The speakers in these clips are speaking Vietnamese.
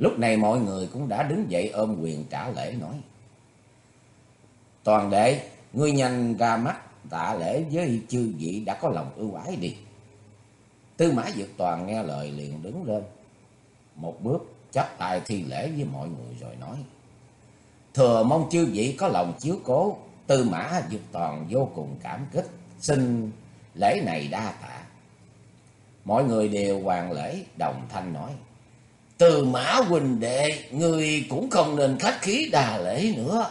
Lúc này mọi người cũng đã đứng dậy ôm quyền trả lễ nói. Toàn đệ, ngươi nhanh ra mắt tạ lễ với chư vị đã có lòng ưu ái đi. Tư mã Dược Toàn nghe lời liền đứng lên. Một bước chắp tay thi lễ với mọi người rồi nói. Thừa mong chư vị có lòng chiếu cố, Tư mã Dược Toàn vô cùng cảm kích, xin lễ này đa tạ. Mọi người đều hoàn lễ, đồng thanh nói. Từ mã huỳnh đệ, người cũng không nên khách khí đà lễ nữa.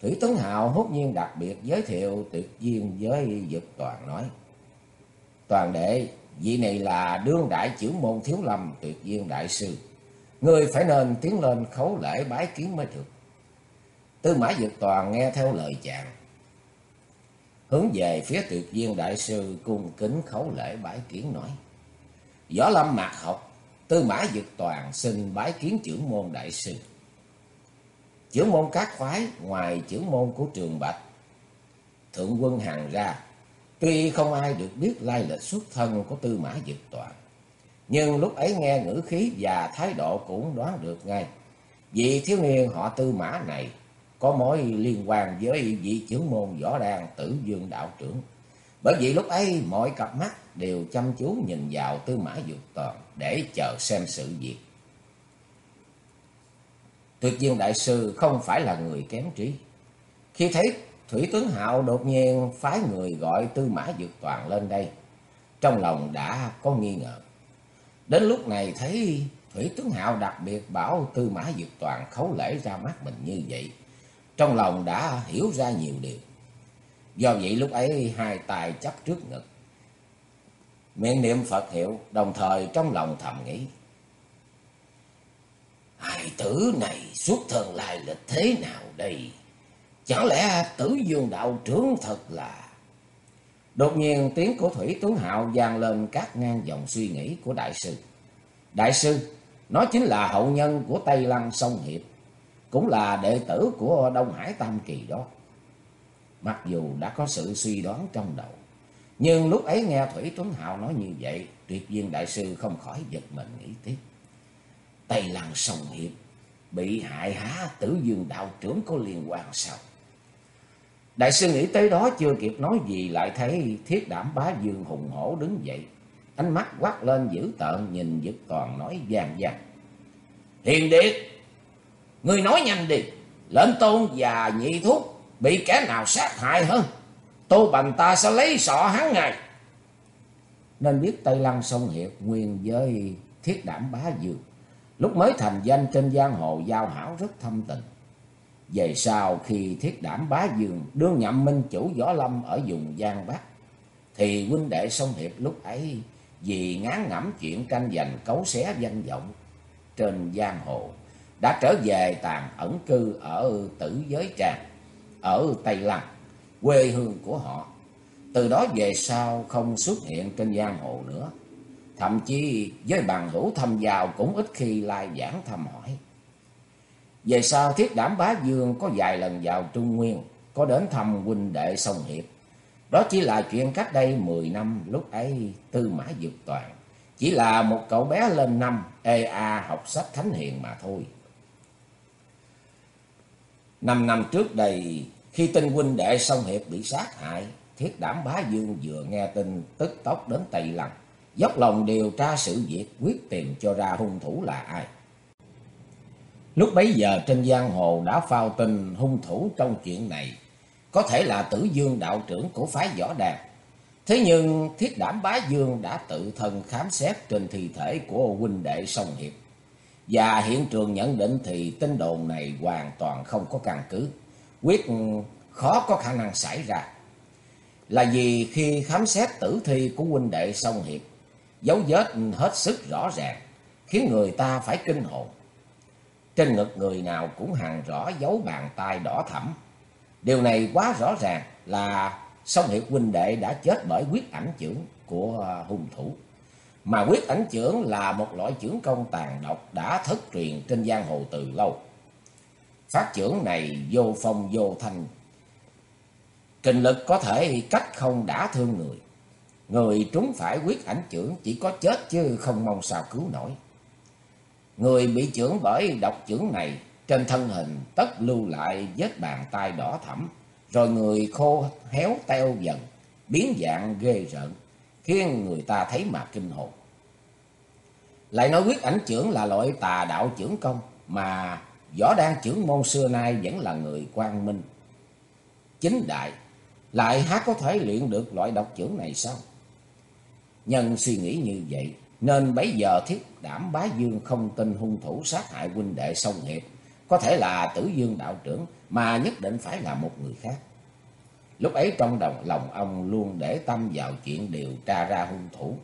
Thủy Tấn Hào hốt nhiên đặc biệt giới thiệu tuyệt viên với Dực Toàn nói. Toàn đệ, vị này là đương đại chữ môn thiếu lâm tuyệt viên đại sư. Người phải nên tiến lên khấu lễ bái kiến mới được. Tư mã Dực Toàn nghe theo lời chàng. Hướng về phía tuyệt viên đại sư cung kính khấu lễ bái kiến nói. Võ lâm mạc học, tư mã Dực Toàn xin bái kiến trưởng môn đại sư. Chữ môn các khoái, ngoài chữ môn của trường Bạch. Thượng quân hàng ra. Tuy không ai được biết lai lịch xuất thân của tư mã dực toàn. Nhưng lúc ấy nghe ngữ khí và thái độ cũng đoán được ngay. Vì thiếu niên họ tư mã này có mối liên quan với vị trưởng môn võ đàn tử dương đạo trưởng. Bởi vì lúc ấy mọi cặp mắt đều chăm chú nhìn vào tư mã dược toàn để chờ xem sự việc. Tuyệt nhiên đại sư không phải là người kém trí. Khi thấy Thủy tướng Hạo đột nhiên phái người gọi Tư Mã Dược Toàn lên đây, trong lòng đã có nghi ngờ. Đến lúc này thấy Thủy tướng Hạo đặc biệt bảo Tư Mã Dược Toàn khấu lễ ra mắt mình như vậy, trong lòng đã hiểu ra nhiều điều. Do vậy lúc ấy hai tay chấp trước ngực, miệng niệm Phật hiệu, đồng thời trong lòng thầm nghĩ. Hai tử này suốt thân lai lịch thế nào đây? Chẳng lẽ tử dương đạo trưởng thật là... Đột nhiên tiếng của Thủy Tuấn Hạo vang lên các ngang dòng suy nghĩ của đại sư. Đại sư, nó chính là hậu nhân của Tây Lăng Sông Hiệp, cũng là đệ tử của Đông Hải Tam Kỳ đó. Mặc dù đã có sự suy đoán trong đầu, nhưng lúc ấy nghe Thủy Tuấn Hạo nói như vậy, tuyệt viên đại sư không khỏi giật mình nghĩ tiếp. Tây Lăng Sông Hiệp bị hại há tử dương đạo trưởng có liên quan sao? Đại sư nghĩ tới đó chưa kịp nói gì lại thấy thiết đảm bá dương hùng hổ đứng dậy. Ánh mắt quát lên dữ tợn nhìn dứt toàn nói vàng vàng. Hiền điệt, người nói nhanh đi, lệnh tôn và nhị thuốc bị kẻ nào sát hại hơn? Tô Bành ta sẽ lấy sọ hắn ngày. Nên biết Tây Lăng Sông Hiệp nguyên với thiết đảm bá dương. Lúc mới thành danh trên giang hồ giao hảo rất thâm tình. Về sau khi thiết đảm bá dương đương nhậm minh chủ võ lâm ở vùng Giang Bắc, thì huynh đệ sông Hiệp lúc ấy vì ngán ngẩm chuyện tranh giành cấu xé danh vọng trên giang hồ, đã trở về tàn ẩn cư ở tử giới tràng, ở Tây Lăng, quê hương của họ. Từ đó về sau không xuất hiện trên giang hồ nữa. Thậm chí với bằng hữu thăm vào cũng ít khi lai giảng thăm hỏi. Về sau thiết đảm bá dương có vài lần vào Trung Nguyên, có đến thăm huynh đệ sông Hiệp. Đó chỉ là chuyện cách đây 10 năm, lúc ấy Tư Mã Dược Toàn. Chỉ là một cậu bé lên năm, ê a học sách thánh hiền mà thôi. Năm năm trước đây, khi tin huynh đệ sông Hiệp bị sát hại, thiết đảm bá dương vừa nghe tin tức tốc đến Tây Lăng. Dốc lòng điều tra sự việc, quyết tìm cho ra hung thủ là ai. Lúc bấy giờ trên giang hồ đã phao tin hung thủ trong chuyện này, có thể là tử dương đạo trưởng của phái võ đàn. Thế nhưng thiết đảm bá dương đã tự thân khám xét trên thi thể của huynh đệ sông Hiệp. Và hiện trường nhận định thì tin đồn này hoàn toàn không có căn cứ, quyết khó có khả năng xảy ra. Là vì khi khám xét tử thi của huynh đệ sông Hiệp, dấu vết hết sức rõ ràng, khiến người ta phải kinh hồn. Trên ngực người nào cũng hàng rõ dấu bàn tay đỏ thẫm. Điều này quá rõ ràng là song hiệp huynh đệ đã chết bởi quyết ảnh trưởng của à, hung thủ. Mà quyết ảnh trưởng là một loại trưởng công tàn độc đã thất truyền trên giang hồ từ lâu. Phát trưởng này vô phong vô thanh. Kinh lực có thể cách không đã thương người. Người trúng phải quyết ảnh trưởng chỉ có chết chứ không mong sao cứu nổi. Người bị chưởng bởi độc chưởng này trên thân hình tất lưu lại vết bàn tay đỏ thẫm, rồi người khô héo teo dần, biến dạng ghê rợn, khiến người ta thấy mà kinh hồn. Lại nói quyết ảnh trưởng là loại tà đạo trưởng công, mà võ đan trưởng môn xưa nay vẫn là người quang minh. Chính đại, lại há có thể luyện được loại độc trưởng này sao? Nhân suy nghĩ như vậy, nên bấy giờ thiết đảm bá dương không tin hung thủ sát hại huynh đệ sông hiệp, có thể là tử dương đạo trưởng, mà nhất định phải là một người khác. Lúc ấy trong đồng lòng ông luôn để tâm vào chuyện điều tra ra hung thủ.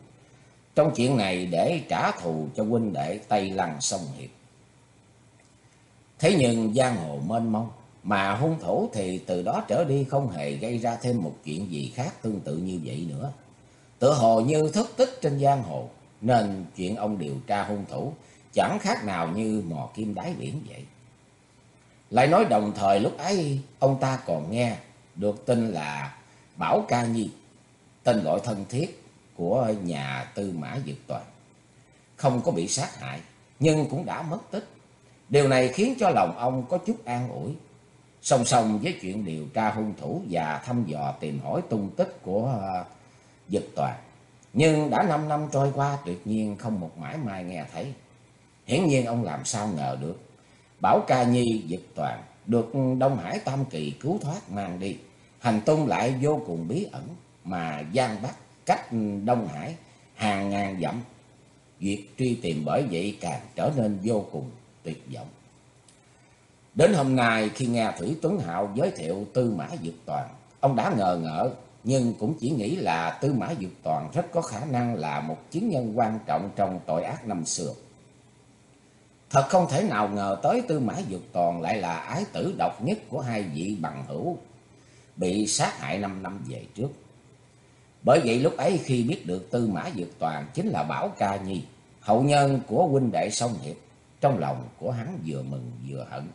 Trong chuyện này để trả thù cho huynh đệ Tây Lăng sông Hiệp. Thế nhưng giang hồ mênh mông, mà hung thủ thì từ đó trở đi không hề gây ra thêm một chuyện gì khác tương tự như vậy nữa. Tự hồ như thất tích trên giang hồ, nên chuyện ông điều tra hung thủ chẳng khác nào như mò kim đáy biển vậy. Lại nói đồng thời lúc ấy ông ta còn nghe được tin là Bảo Ca Nhi, tên gọi thân thiết của nhà tư mã Dược Toàn. Không có bị sát hại, nhưng cũng đã mất tích. Điều này khiến cho lòng ông có chút an ủi. Song song với chuyện điều tra hung thủ và thăm dò tìm hỏi tung tích của à, uh, Dực Toàn. Nhưng đã năm năm trôi qua tuyệt nhiên không một mãi mai nghe thấy. Hiển nhiên ông làm sao ngờ được. Bảo Ca Nhi Dực Toàn được Đông Hải Tam Kỳ cứu thoát mang đi. Hành tung lại vô cùng bí ẩn mà Giang Bắc cách Đông Hải hàng ngàn dặm. Việc truy tìm bởi vậy càng trở nên vô cùng tuyệt vọng. Đến hôm nay khi nghe Thủy Tuấn Hạo giới thiệu Tư Mã Dược Toàn, ông đã ngờ ngỡ nhưng cũng chỉ nghĩ là Tư Mã Dược Toàn rất có khả năng là một chiến nhân quan trọng trong tội ác năm xưa. Thật không thể nào ngờ tới Tư Mã Dược Toàn lại là ái tử độc nhất của hai vị bằng hữu bị sát hại năm năm về trước. Bởi vậy lúc ấy khi biết được Tư Mã Dược Toàn chính là Bảo Ca Nhi, hậu nhân của huynh đệ song hiệp, trong lòng của hắn vừa mừng vừa hận.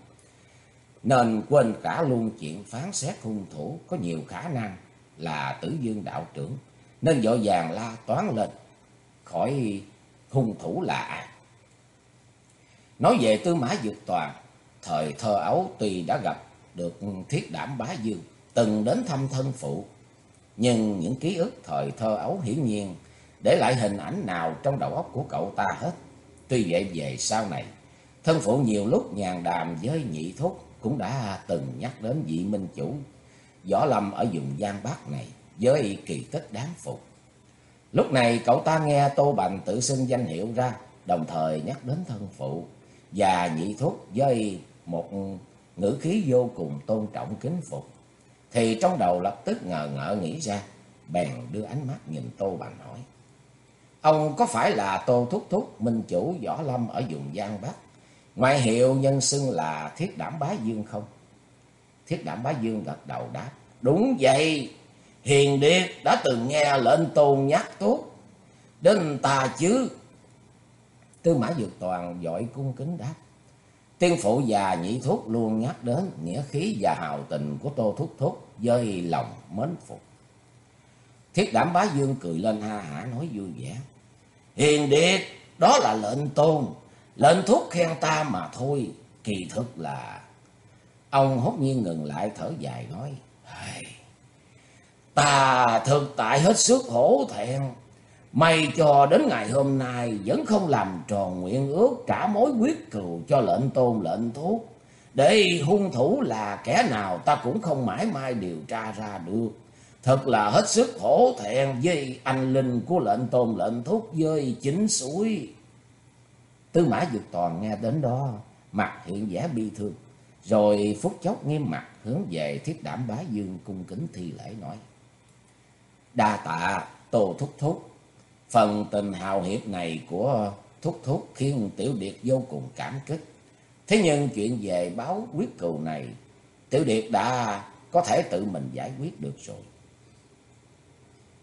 Nên quên cả luôn chuyện phán xét hung thủ có nhiều khả năng là tử dương đạo trưởng, nên vội vàng la toán lên khỏi hung thủ là ai. Nói về Tư Mã Dược Toàn, thời thơ ấu tuy đã gặp được thiết đảm bá dương, từng đến thăm thân phụ. Nhưng những ký ức thời thơ ấu hiển nhiên để lại hình ảnh nào trong đầu óc của cậu ta hết. Tuy vậy về sau này, thân phụ nhiều lúc nhàn đàm với nhị thúc cũng đã từng nhắc đến vị minh chủ võ lâm ở vùng Giang Bắc này với kỳ tích đáng phục. Lúc này cậu ta nghe Tô Bành tự xưng danh hiệu ra, đồng thời nhắc đến thân phụ và nhị thúc với một ngữ khí vô cùng tôn trọng kính phục thì trong đầu lập tức ngờ ngợ nghĩ ra, bèn đưa ánh mắt nhìn Tô Bành hỏi. Ông có phải là tôn Thúc Thúc, minh chủ võ lâm ở vùng Giang Bắc, ngoại hiệu nhân xưng là Thiết Đảm Bá Dương không? Thiết Đảm Bá Dương gật đầu đáp, đúng vậy, Hiền Điệt đã từng nghe lệnh tôn nhắc tốt, đến ta chứ. Tư Mã Dược Toàn dội cung kính đáp. Tiên phụ già nhị thúc luôn nhắc đến nghĩa khí và hào tình của Tô Thúc Thúc với lòng mến phục. Thiết đảm bá dương cười lên ha hả nói vui vẻ. Hiền điệt, đó là lệnh tôn, lệnh thúc khen ta mà thôi, kỳ thực là... Ông hốt nhiên ngừng lại thở dài nói. Ta thực tại hết sức hổ thẹn May cho đến ngày hôm nay vẫn không làm tròn nguyện ước trả mối quyết cừu cho lệnh tôn lệnh thuốc. Để hung thủ là kẻ nào ta cũng không mãi mai điều tra ra được. Thật là hết sức hổ thẹn với anh linh của lệnh tôn lệnh thúc với chính suối. Tư mã dược toàn nghe đến đó, mặt hiện vẻ bi thương. Rồi phút chốc nghiêm mặt hướng về thiết đảm bá dương cung kính thi lễ nói. Đa tạ, tô thúc thúc Phần tình hào hiệp này của Thúc Thúc khiến Tiểu Điệt vô cùng cảm kích. Thế nhưng chuyện về báo quyết cừu này, Tiểu Điệt đã có thể tự mình giải quyết được rồi.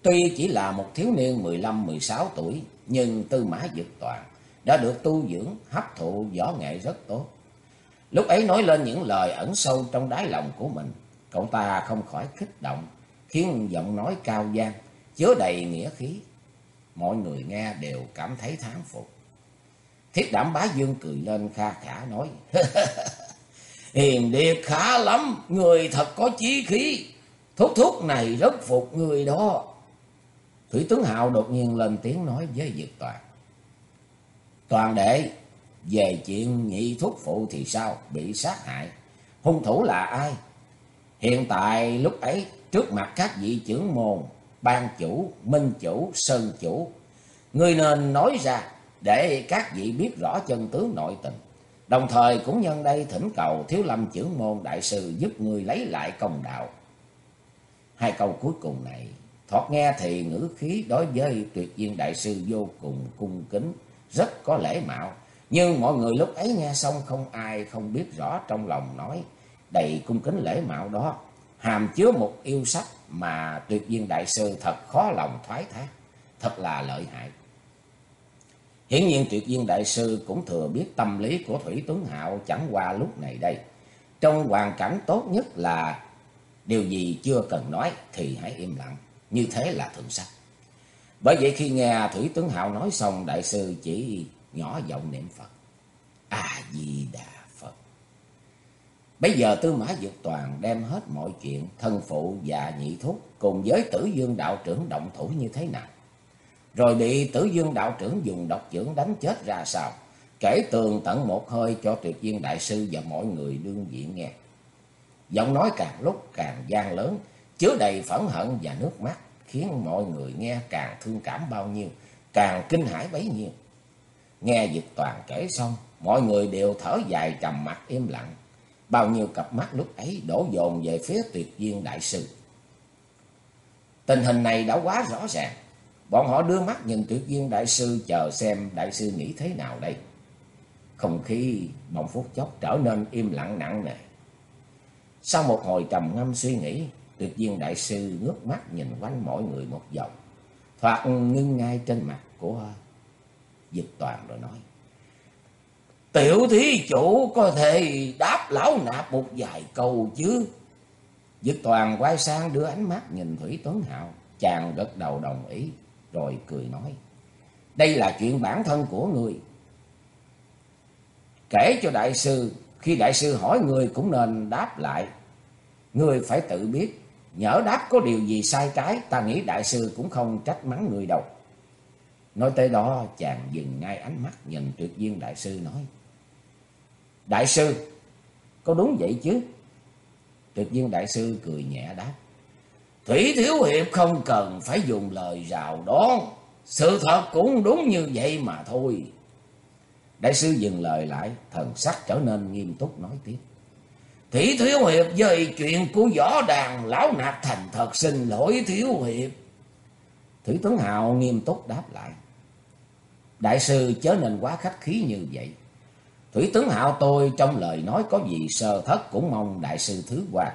Tuy chỉ là một thiếu niên 15-16 tuổi, nhưng Tư Mã Dực Toàn đã được tu dưỡng, hấp thụ võ nghệ rất tốt. Lúc ấy nói lên những lời ẩn sâu trong đáy lòng của mình, cậu ta không khỏi kích động, khiến giọng nói cao gian, chứa đầy nghĩa khí mọi người nghe đều cảm thấy thán phục. Thiết đảm bá dương cười lên kha khả nói. Hiền điệp khá lắm, người thật có chí khí. Thuốc thuốc này rất phục người đó. Thủy tướng Hạo đột nhiên lên tiếng nói với Diệp Toàn. Toàn đệ, về chuyện nhị thúc phụ thì sao? Bị sát hại. Hung thủ là ai? Hiện tại lúc ấy, trước mặt các vị trưởng môn, ban chủ, minh chủ, sơn chủ, người nên nói ra để các vị biết rõ chân tướng nội tình. Đồng thời cũng nhân đây thỉnh cầu Thiếu Lâm trưởng môn đại sư giúp người lấy lại công đạo. Hai câu cuối cùng này, thoạt nghe thì ngữ khí đối với tuyệt viên đại sư vô cùng cung kính, rất có lễ mạo. Nhưng mọi người lúc ấy nghe xong không ai không biết rõ trong lòng nói đầy cung kính lễ mạo đó. Hàm chứa một yêu sách mà tuyệt viên đại sư thật khó lòng thoái thác, thật là lợi hại. Hiển nhiên tuyệt viên đại sư cũng thừa biết tâm lý của Thủy Tuấn Hạo chẳng qua lúc này đây. Trong hoàn cảnh tốt nhất là điều gì chưa cần nói thì hãy im lặng, như thế là thượng sắc. Bởi vậy khi nghe Thủy tướng Hạo nói xong, đại sư chỉ nhỏ giọng niệm Phật. A-di-đà Phật. Bây giờ Tư Mã Dược Toàn đem hết mọi chuyện, thân phụ và nhị thúc cùng với tử dương đạo trưởng động thủ như thế nào. Rồi bị tử dương đạo trưởng dùng độc dưỡng đánh chết ra sao. Kể tường tận một hơi cho tuyệt viên đại sư và mọi người đương diện nghe. Giọng nói càng lúc càng gian lớn, chứa đầy phẫn hận và nước mắt, khiến mọi người nghe càng thương cảm bao nhiêu, càng kinh hãi bấy nhiêu. Nghe Dịch Toàn kể xong, mọi người đều thở dài trầm mặt im lặng. Bao nhiêu cặp mắt lúc ấy đổ dồn về phía tuyệt viên đại sư. Tình hình này đã quá rõ ràng. Bọn họ đưa mắt nhìn tuyệt viên đại sư chờ xem đại sư nghĩ thế nào đây. Không khí bỗng phút chốc trở nên im lặng nặng nề. Sau một hồi trầm ngâm suy nghĩ, tuyệt viên đại sư ngước mắt nhìn quanh mọi người một vòng. Thoạt ngưng ngay trên mặt của ờ, dịch toàn rồi nói. Tiểu thí chủ có thể đáp lão nạp một vài câu chứ. Dịch toàn quay sang đưa ánh mắt nhìn Thủy Tuấn Hạo. Chàng gật đầu đồng ý rồi cười nói. Đây là chuyện bản thân của người. Kể cho đại sư, khi đại sư hỏi người cũng nên đáp lại. Người phải tự biết, nhỡ đáp có điều gì sai trái, ta nghĩ đại sư cũng không trách mắng người đâu. Nói tới đó, chàng dừng ngay ánh mắt nhìn tuyệt viên đại sư nói. Đại sư, có đúng vậy chứ? Tuyệt viên đại sư cười nhẹ đáp. Thủy Thiếu Hiệp không cần phải dùng lời rào đón. Sự thật cũng đúng như vậy mà thôi. Đại sư dừng lời lại, thần sắc trở nên nghiêm túc nói tiếp. Thủy Thiếu Hiệp về chuyện của võ đàn lão nạp thành thật xin lỗi Thiếu Hiệp. Thủy Tuấn Hào nghiêm túc đáp lại. Đại sư chớ nên quá khách khí như vậy. Thủy Tuấn Hạo tôi trong lời nói có gì sơ thất cũng mong đại sư thứ qua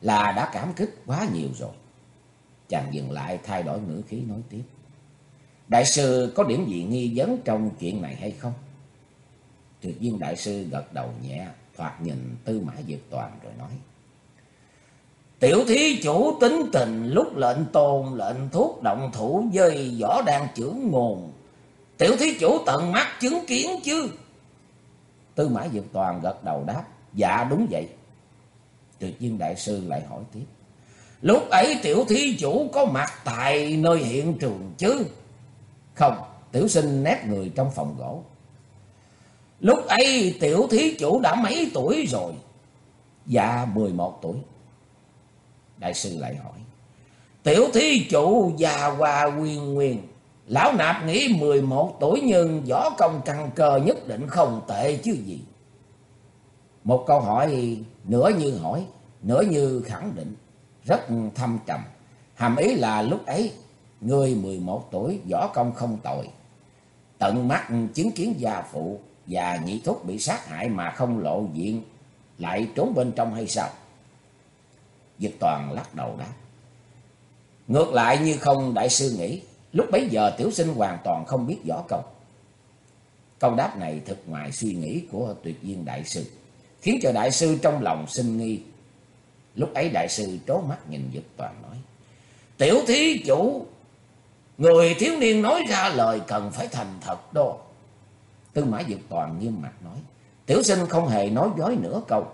là đã cảm kích quá nhiều rồi. Chàng dừng lại thay đổi ngữ khí nói tiếp. Đại sư có điểm gì nghi vấn trong chuyện này hay không? Tuyệt viên đại sư gật đầu nhẹ, thoạt nhìn tư mã diệt toàn rồi nói. Tiểu thí chủ tính tình lúc lệnh tôn lệnh thuốc động thủ dây võ đang trưởng nguồn. Tiểu thí chủ tận mắt chứng kiến chứ. Tư mã diệt toàn gật đầu đáp. Dạ đúng vậy. Tuyệt viên đại sư lại hỏi tiếp. Lúc ấy tiểu thí chủ có mặt tại nơi hiện trường chứ? Không, tiểu sinh nét người trong phòng gỗ. Lúc ấy tiểu thí chủ đã mấy tuổi rồi? Dạ 11 tuổi. Đại sư lại hỏi. Tiểu thí chủ già hòa nguyên nguyên. Lão nạp nghĩ 11 tuổi nhưng võ công căn cơ nhất định không tệ chứ gì. Một câu hỏi nửa như hỏi, nửa như khẳng định, rất thâm trầm. Hàm ý là lúc ấy, người 11 tuổi võ công không tội. Tận mắt chứng kiến gia phụ và nhị thúc bị sát hại mà không lộ diện, lại trốn bên trong hay sao? Dịch toàn lắc đầu đáp. Ngược lại như không đại sư nghĩ, lúc bấy giờ tiểu sinh hoàn toàn không biết võ công. Câu đáp này thực ngoài suy nghĩ của tuyệt viên đại sư khiến cho đại sư trong lòng sinh nghi. Lúc ấy đại sư trố mắt nhìn Dực Toàn nói, Tiểu thí chủ, người thiếu niên nói ra lời cần phải thành thật đó. Tư Mã Dực Toàn nghiêm mặt nói. Tiểu sinh không hề nói dối nửa câu.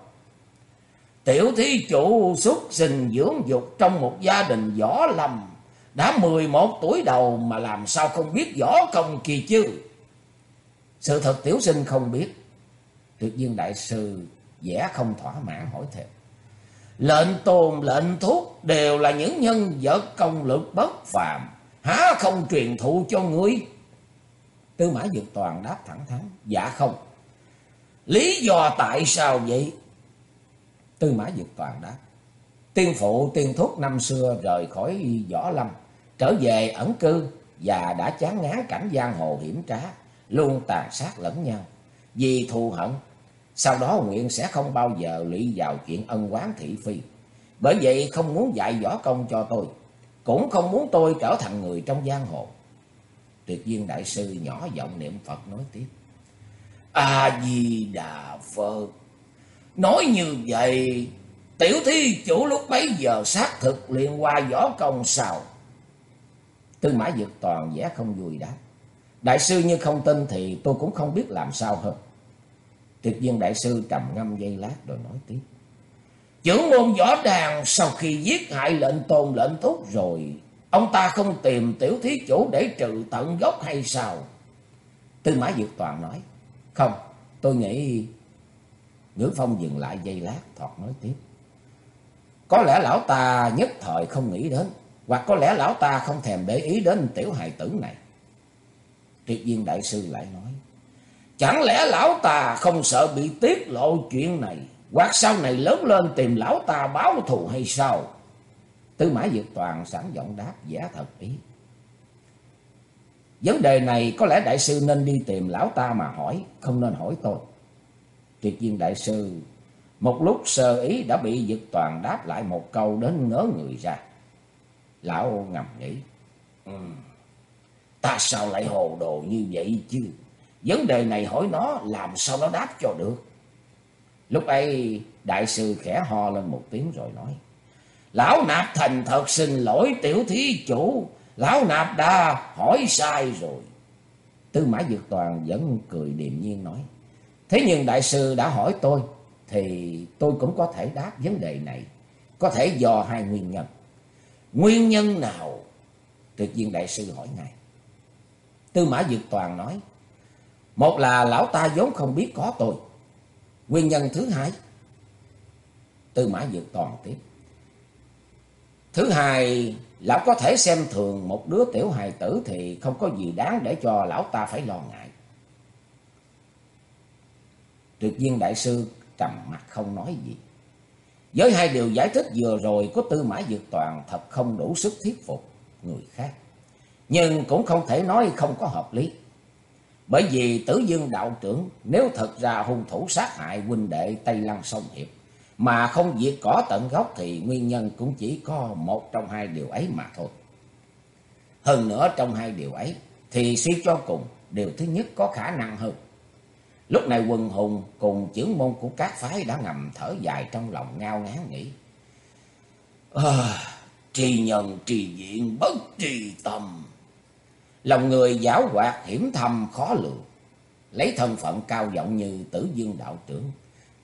Tiểu thí chủ xuất sinh dưỡng dục trong một gia đình võ lâm. Đã 11 tuổi đầu mà làm sao không biết võ công kỳ chứ. Sự thật tiểu sinh không biết. Tuyệt viên đại sư vẻ không thỏa mãn hỏi thêm. Lệnh tôn, lệnh thuốc đều là những nhân vật công lực bất phàm. Há không truyền thụ cho ngươi? Tư mã dược toàn đáp thẳng thắn. Dạ không. Lý do tại sao vậy? Tư mã dược toàn đáp. Tiên phụ, tiên thúc năm xưa rời khỏi võ lâm. Trở về ẩn cư và đã chán ngán cảnh giang hồ hiểm trá. Luôn tàn sát lẫn nhau. Vì thù hận, sau đó nguyện sẽ không bao giờ lụy vào chuyện ân oán thị phi. Bởi vậy không muốn dạy võ công cho tôi. Cũng không muốn tôi trở thành người trong giang hồ. Tuyệt viên đại sư nhỏ giọng niệm Phật nói tiếp. A-di-đà Phật. Nói như vậy, tiểu thi chủ lúc bấy giờ xác thực liền qua võ công sao? Tư mã dược toàn vẻ không vui đáp. Đại sư như không tin thì tôi cũng không biết làm sao hơn. Tuyệt viên đại sư trầm ngâm giây lát rồi nói tiếp. Chưởng môn võ đàn sau khi giết hại lệnh tôn lệnh thúc rồi, ông ta không tìm tiểu thí chủ để trừ tận gốc hay sao? Tư mã Dược Toàn nói, không, tôi nghĩ... Ngữ Phong dừng lại giây lát, thọt nói tiếp. Có lẽ lão ta nhất thời không nghĩ đến, hoặc có lẽ lão ta không thèm để ý đến tiểu hài tử này. Triệt viên đại sư lại nói, Chẳng lẽ lão ta không sợ bị tiết lộ chuyện này, hoặc sau này lớn lên tìm lão ta báo thù hay sao? Tư mã Dược Toàn sẵn giọng đáp giả thật ý. Vấn đề này có lẽ đại sư nên đi tìm lão ta mà hỏi, không nên hỏi tôi. Tuyệt viên đại sư một lúc sơ ý đã bị Dực Toàn đáp lại một câu đến ngớ người ra. Lão ngầm nghĩ, um, ta sao lại hồ đồ như vậy chứ? Vấn đề này hỏi nó làm sao nó đáp cho được. Lúc ấy đại sư khẽ ho lên một tiếng rồi nói. Lão nạp thành thật xin lỗi tiểu thí chủ. Lão nạp đã hỏi sai rồi. Tư mã Dược Toàn vẫn cười điềm nhiên nói. Thế nhưng đại sư đã hỏi tôi. Thì tôi cũng có thể đáp vấn đề này. Có thể do hai nguyên nhân. Nguyên nhân nào? Tuyệt viên đại sư hỏi ngài Tư mã Dược Toàn nói. Một là lão ta vốn không biết có tôi. Nguyên nhân thứ hai. Tư mã dược toàn tiếp. Thứ hai, lão có thể xem thường một đứa tiểu hài tử thì không có gì đáng để cho lão ta phải lo ngại. Tuyệt viên đại sư trầm mặt không nói gì. Với hai điều giải thích vừa rồi của tư mã dược toàn thật không đủ sức thuyết phục người khác. Nhưng cũng không thể nói không có hợp lý. Bởi vì tử dương đạo trưởng nếu thật ra hung thủ sát hại huynh đệ Tây Lăng Sông Hiệp mà không diệt cỏ tận gốc thì nguyên nhân cũng chỉ có một trong hai điều ấy mà thôi. Hơn nữa trong hai điều ấy thì suy cho cùng điều thứ nhất có khả năng hơn. Lúc này quần hùng cùng trưởng môn của các phái đã ngầm thở dài trong lòng ngao ngán nghĩ. À, trì nhân trì diện bất trì tâm. Lòng người giáo hoạt hiểm thầm khó lường. Lấy thân phận cao vọng như tử dương đạo trưởng.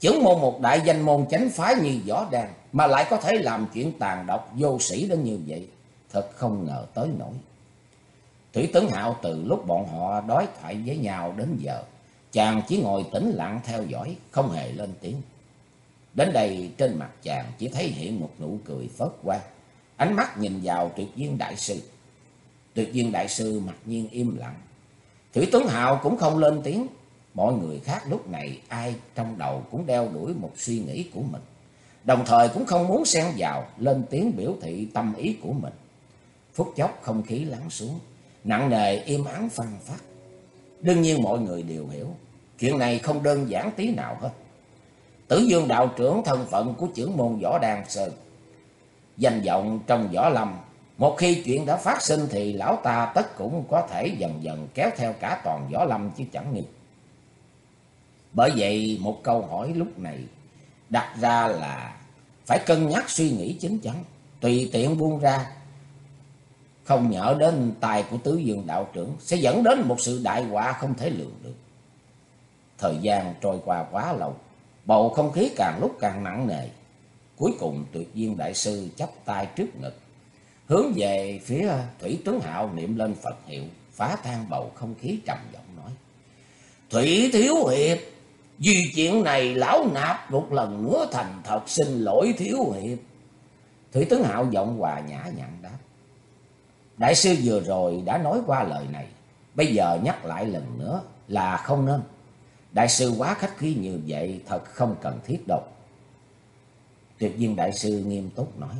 Chứng môn một đại danh môn chánh phái như võ đàn. Mà lại có thể làm chuyện tàn độc vô sĩ đến như vậy. Thật không ngờ tới nổi. Thủy Tấn Hạo từ lúc bọn họ đối thoại với nhau đến giờ. Chàng chỉ ngồi tĩnh lặng theo dõi. Không hề lên tiếng. Đến đây trên mặt chàng chỉ thấy hiện một nụ cười phớt qua. Ánh mắt nhìn vào tuyệt viên đại sư. Tuyệt viên đại sư mặc nhiên im lặng. Thủy Tuấn hạo cũng không lên tiếng. Mọi người khác lúc này, ai trong đầu cũng đeo đuổi một suy nghĩ của mình. Đồng thời cũng không muốn xen vào lên tiếng biểu thị tâm ý của mình. Phút chốc không khí lắng xuống. Nặng nề, im ắng phăng phát. Đương nhiên mọi người đều hiểu. Chuyện này không đơn giản tí nào hết. Tử dương đạo trưởng thân phận của trưởng môn võ đàn sơn. Danh vọng trong võ lâm, một khi chuyện đã phát sinh thì lão ta tất cũng có thể dần dần kéo theo cả toàn võ lâm chứ chẳng nghiệp. Bởi vậy một câu hỏi lúc này đặt ra là phải cân nhắc suy nghĩ chính chắn, tùy tiện buông ra. Không nhỡ đến tài của tứ dương đạo trưởng sẽ dẫn đến một sự đại họa không thể lường được. Thời gian trôi qua quá lâu, bầu không khí càng lúc càng nặng nề. Cuối cùng tuyệt viên đại sư chắp tay trước ngực, hướng về phía Thủy Tuấn Hạo niệm lên Phật hiệu, phá tan bầu không khí trầm giọng nói. Thủy Thiếu Hiệp, vì chuyện này lão nạp một lần nữa thành thật xin lỗi Thiếu Hiệp. Thủy tướng Hạo giọng hòa nhã nhặn đáp. Đại sư vừa rồi đã nói qua lời này, bây giờ nhắc lại lần nữa là không nên. Đại sư quá khách khí như vậy thật không cần thiết đâu. Tuyệt viên đại sư nghiêm túc nói.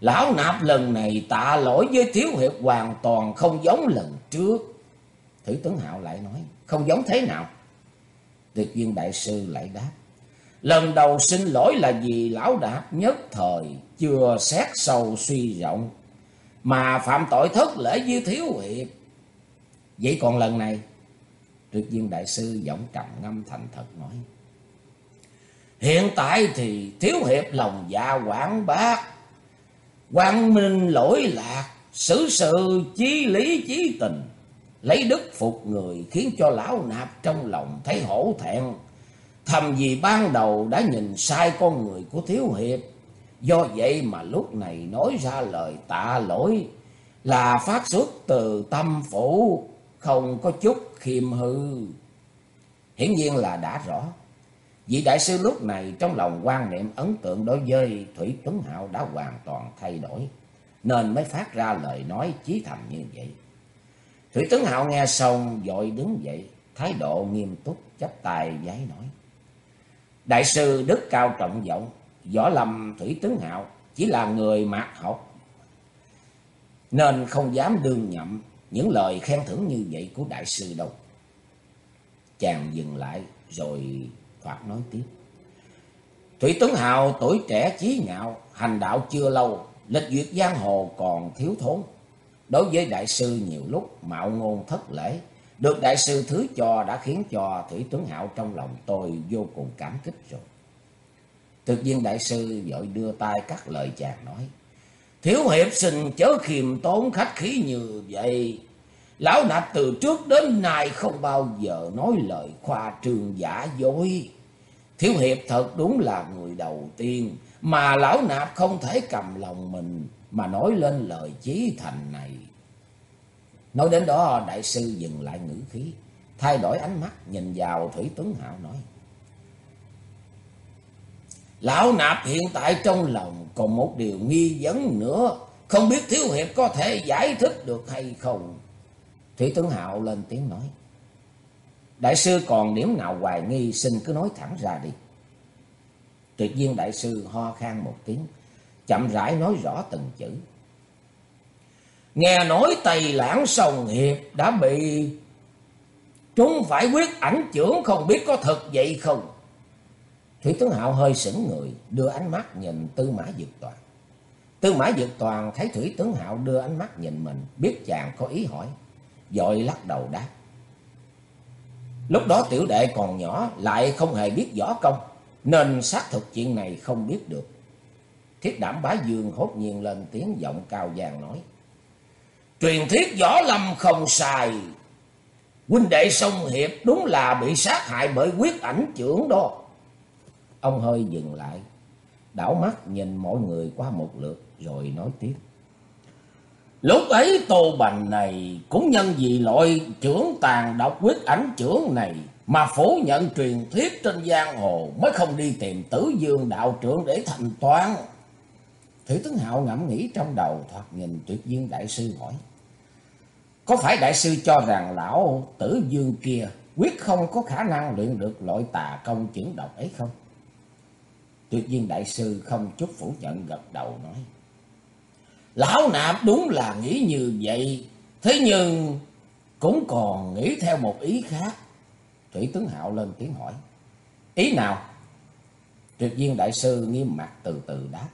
Lão nạp lần này tạ lỗi với thiếu hiệp hoàn toàn không giống lần trước. thủy tướng Hạo lại nói. Không giống thế nào? Tuyệt viên đại sư lại đáp. Lần đầu xin lỗi là vì lão đã nhất thời chưa xét sâu suy rộng. Mà phạm tội thất lễ như thiếu hiệp. Vậy còn lần này? Tuyệt viên đại sư giọng trầm ngâm thành thật nói. Hiện tại thì thiếu hiệp lòng dạ quảng bác, quang minh lỗi lạc, xử sự chí lý chí tình, lấy đức phục người khiến cho lão nạp trong lòng thấy hổ thẹn. Thầm vì ban đầu đã nhìn sai con người của thiếu hiệp, do vậy mà lúc này nói ra lời tạ lỗi là phát xuất từ tâm phủ, không có chút khiêm hư. Hiển nhiên là đã rõ. Vị đại sư lúc này trong lòng quan niệm ấn tượng đối với Thủy Tuấn Hạo đã hoàn toàn thay đổi, nên mới phát ra lời nói chí thầm như vậy. Thủy tướng Hạo nghe xong dội đứng dậy, thái độ nghiêm túc chắp tay giái nói. Đại sư đức cao trọng vọng, võ lâm Thủy tướng Hạo chỉ là người mạc học, nên không dám đương nhậm những lời khen thưởng như vậy của đại sư đâu. Chàng dừng lại rồi thoạt nói tiếp. Thủy tướng Hạo tuổi trẻ chí ngạo, hành đạo chưa lâu, lịch duyệt giang hồ còn thiếu thốn. Đối với đại sư nhiều lúc mạo ngôn thất lễ, được đại sư thứ cho đã khiến cho Thủy Tuấn Hạo trong lòng tôi vô cùng cảm kích rồi. Thực viên đại sư vội đưa tay cắt lời chàng nói. Thiếu hiệp xin chớ khiêm tốn khách khí như vậy. Lão nạp từ trước đến nay không bao giờ nói lời khoa trương giả dối. Thiếu hiệp thật đúng là người đầu tiên mà lão nạp không thể cầm lòng mình mà nói lên lời chí thành này. Nói đến đó đại sư dừng lại ngữ khí, thay đổi ánh mắt nhìn vào Thủy Tuấn Hạo nói. Lão nạp hiện tại trong lòng còn một điều nghi vấn nữa, không biết thiếu hiệp có thể giải thích được hay không? Thủy tuấn Hạo lên tiếng nói. Đại sư còn điểm nào hoài nghi xin cứ nói thẳng ra đi. Tuyệt nhiên đại sư ho khan một tiếng, chậm rãi nói rõ từng chữ. Nghe nói Tây Lãng Sông Hiệp đã bị chúng phải quyết ảnh trưởng không biết có thật vậy không? Thủy tướng Hạo hơi sững người, đưa ánh mắt nhìn Tư Mã Dược Toàn. Tư Mã Dược Toàn thấy Thủy tướng Hạo đưa ánh mắt nhìn mình, biết chàng có ý hỏi, dội lắc đầu đáp. Lúc đó tiểu đệ còn nhỏ, lại không hề biết võ công, nên xác thực chuyện này không biết được. Thiết đảm bá dương hốt nhiên lên tiếng giọng cao vàng nói. Truyền thuyết võ lâm không xài Huynh đệ sông Hiệp đúng là bị sát hại bởi quyết ảnh trưởng đó. Ông hơi dừng lại, đảo mắt nhìn mọi người qua một lượt rồi nói tiếp. Lúc ấy Tô Bành này cũng nhân vì loại trưởng tàn độc quyết ảnh trưởng này mà phủ nhận truyền thuyết trên giang hồ mới không đi tìm tử dương đạo trưởng để thành toán. Thủy Tướng Hạo ngẫm nghĩ trong đầu, thoạt nhìn tuyệt duyên đại sư hỏi. Có phải đại sư cho rằng lão tử dương kia quyết không có khả năng luyện được loại tà công chuyển độc ấy không? Tuyệt viên đại sư không chút phủ nhận gật đầu nói. Lão nạp đúng là nghĩ như vậy. Thế nhưng cũng còn nghĩ theo một ý khác. Thủy tướng Hạo lên tiếng hỏi. Ý nào? Tuyệt viên đại sư nghiêm mặt từ từ đáp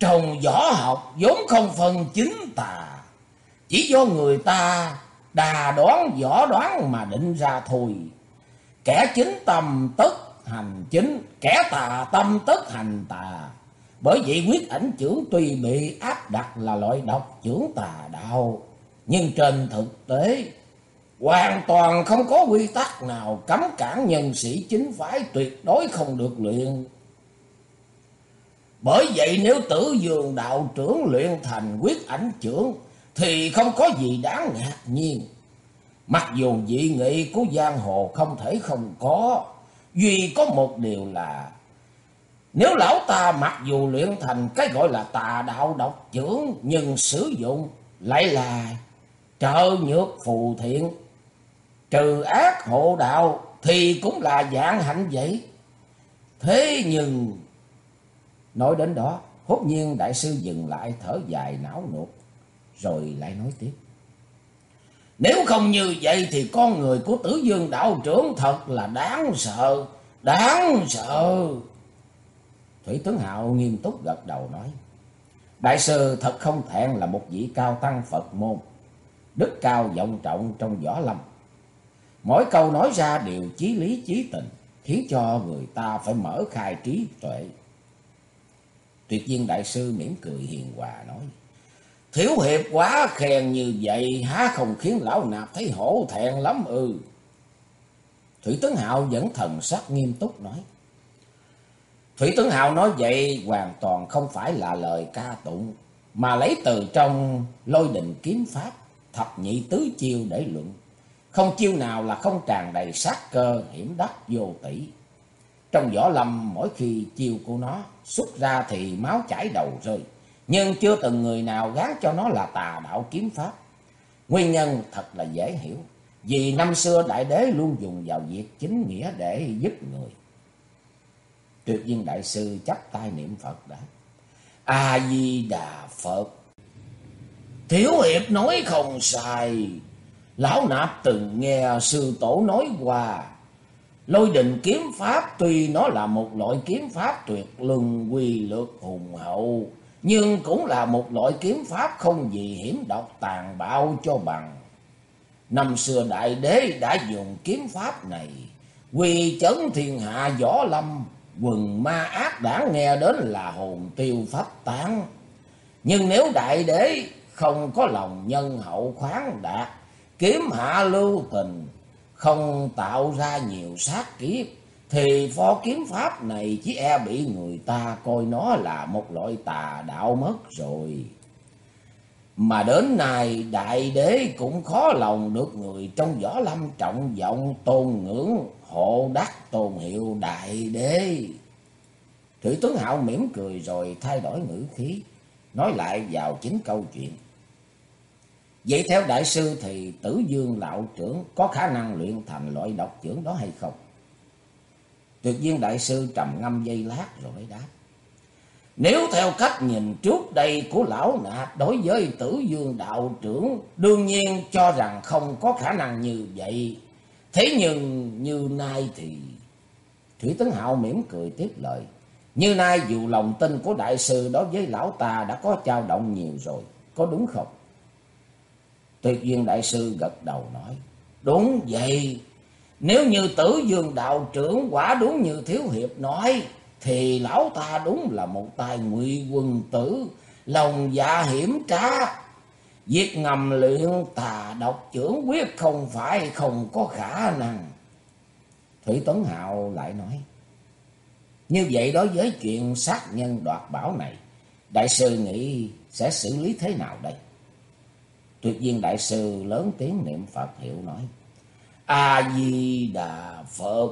trồng võ học vốn không phân chính tà. Chỉ do người ta đà đoán võ đoán mà định ra thôi. Kẻ chính tâm tức hành chính, kẻ tà tâm tức hành tà. Bởi vậy quyết ảnh trưởng tuy bị áp đặt là loại độc trưởng tà đạo, nhưng trên thực tế Hoàn toàn không có quy tắc nào cấm cản nhân sĩ chính phái tuyệt đối không được luyện. Bởi vậy nếu tử dường đạo trưởng luyện thành quyết ảnh trưởng thì không có gì đáng ngạc nhiên. Mặc dù dị nghị của giang hồ không thể không có, duy có một điều là nếu lão ta mặc dù luyện thành cái gọi là tà đạo độc trưởng nhưng sử dụng lại là trợ nhược phù thiện, trừ ác hộ đạo thì cũng là dạng hạnh vậy. Thế nhưng nói đến đó, hốt nhiên đại sư dừng lại thở dài não nuột rồi lại nói tiếp. Nếu không như vậy thì con người của tử dương đạo trưởng thật là đáng sợ, đáng sợ. Thủy tướng Hạo nghiêm túc gật đầu nói. Đại sư thật không thẹn là một vị cao tăng Phật môn, đức cao vọng trọng trong võ lâm. Mỗi câu nói ra đều chí lý chí tình, khiến cho người ta phải mở khai trí tuệ. Tuyệt viên đại sư mỉm cười hiền hòa nói. Thiếu hiệp quá khen như vậy há không khiến lão nạp thấy hổ thẹn lắm ư. Thủy Tướng Hạo vẫn thần sắc nghiêm túc nói. Thủy Tướng Hạo nói vậy hoàn toàn không phải là lời ca tụng, mà lấy từ trong lôi đình kiếm pháp, thập nhị tứ chiêu để luận. Không chiêu nào là không tràn đầy sát cơ, hiểm đắc vô tỷ. Trong võ lâm mỗi khi chiêu của nó xuất ra thì máu chảy đầu rơi. Nhưng chưa từng người nào gán cho nó là tà đạo kiếm pháp. Nguyên nhân thật là dễ hiểu. Vì năm xưa đại đế luôn dùng vào việc chính nghĩa để giúp người. Tuyệt viên đại sư chắp tay niệm Phật đã. A-di-đà Phật. Thiếu hiệp nói không sai. Lão nạp từng nghe sư tổ nói qua. Lôi đình kiếm pháp tuy nó là một loại kiếm pháp tuyệt luân quy lược hùng hậu. Nhưng cũng là một loại kiếm pháp không gì hiểm độc tàn bạo cho bằng. Năm xưa đại đế đã dùng kiếm pháp này. Quy chấn thiên hạ võ lâm quần ma ác đã nghe đến là hồn tiêu pháp tán. Nhưng nếu đại đế không có lòng nhân hậu khoáng đạt, kiếm hạ lưu tình, không tạo ra nhiều sát kiếp, thì phó kiếm pháp này chỉ e bị người ta coi nó là một loại tà đạo mất rồi. Mà đến nay đại đế cũng khó lòng được người trong võ lâm trọng vọng tôn ngưỡng hộ đắc tôn hiệu đại đế. Thủy Tuấn Hạo mỉm cười rồi thay đổi ngữ khí, nói lại vào chính câu chuyện. Vậy theo đại sư thì tử dương lão trưởng có khả năng luyện thành loại độc trưởng đó hay không? Tuyệt viên đại sư trầm ngâm dây lát rồi mới đáp. Nếu theo cách nhìn trước đây của lão nạp đối với tử dương đạo trưởng, đương nhiên cho rằng không có khả năng như vậy. Thế nhưng như nay thì... Thủy Tấn Hạo mỉm cười tiếp lời. Như nay dù lòng tin của đại sư đối với lão ta đã có trao động nhiều rồi, có đúng không? Tuyệt viên đại sư gật đầu nói. Đúng vậy, nếu như tử dương đạo trưởng quả đúng như thiếu hiệp nói, thì lão ta đúng là một tài nguy quân tử, lòng dạ hiểm trá. Việc ngầm luyện tà độc trưởng quyết không phải không có khả năng. Thủy Tuấn Hạo lại nói. Như vậy đối với chuyện sát nhân đoạt bảo này, đại sư nghĩ sẽ xử lý thế nào đây? Tuyệt viên đại sư lớn tiếng niệm Phật hiệu nói. A-di-đà Phật,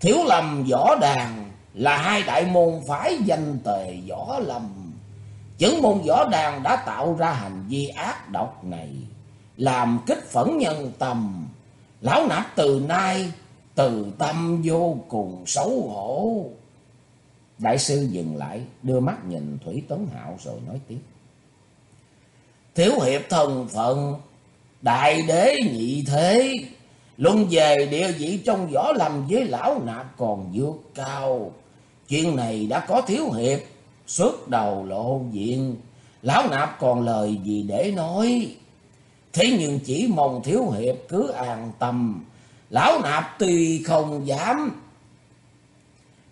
thiếu lầm võ đàn là hai đại môn phái danh tề võ lâm. Chứng môn võ đàn đã tạo ra hành vi ác độc này, làm kích phẫn nhân tâm. Lão nạp từ nay, từ tâm vô cùng xấu hổ. Đại sư dừng lại, đưa mắt nhìn Thủy Tuấn Hạo rồi nói tiếp. Thiếu hiệp thần phận, đại đế nhị thế, luân về địa vị trong võ lâm với lão nạp còn vượt cao. Chuyện này đã có thiếu hiệp, xuất đầu lộ diện, lão nạp còn lời gì để nói. Thế nhưng chỉ mong thiếu hiệp cứ an tâm, lão nạp tuy không dám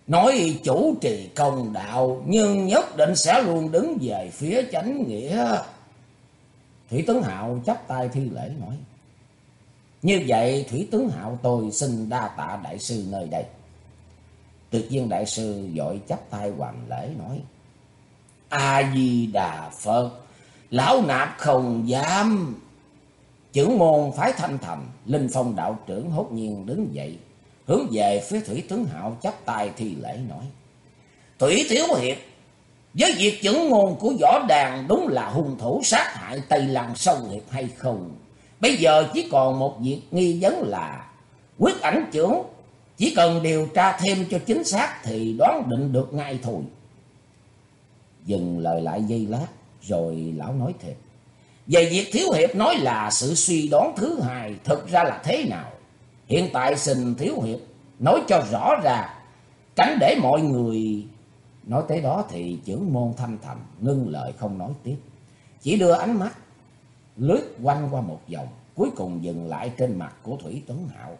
Nói chủ trì công đạo nhưng nhất định sẽ luôn đứng về phía chánh nghĩa. Thủy tướng Hạo chắp tay thi lễ nói. Như vậy Thủy tướng Hạo tôi xin đa tạ đại sư nơi đây. Tuyệt viên đại sư dội chắp tay hoàng lễ nói. A-di-đà Phật, lão nạp không dám. Chưởng môn phái thanh thành, Linh Phong đạo trưởng hốt nhiên đứng dậy, hướng về phía Thủy tướng Hạo chắp tay thi lễ nói. Thủy Thiếu Hiệp, với việc trưởng ngôn của võ đàn đúng là hung thủ sát hại Tây Lăng sâu Hiệp hay không? Bây giờ chỉ còn một việc nghi vấn là quyết ảnh trưởng chỉ cần điều tra thêm cho chính xác thì đoán định được ngay thôi. Dừng lời lại dây lát, rồi lão nói thêm. Về việc Thiếu Hiệp nói là sự suy đoán thứ hai thực ra là thế nào? Hiện tại xin Thiếu Hiệp nói cho rõ ràng tránh để mọi người... Nói tới đó thì trưởng môn thanh thầm ngưng lời không nói tiếp. Chỉ đưa ánh mắt lướt quanh qua một vòng, cuối cùng dừng lại trên mặt của Thủy Tuấn Hạo.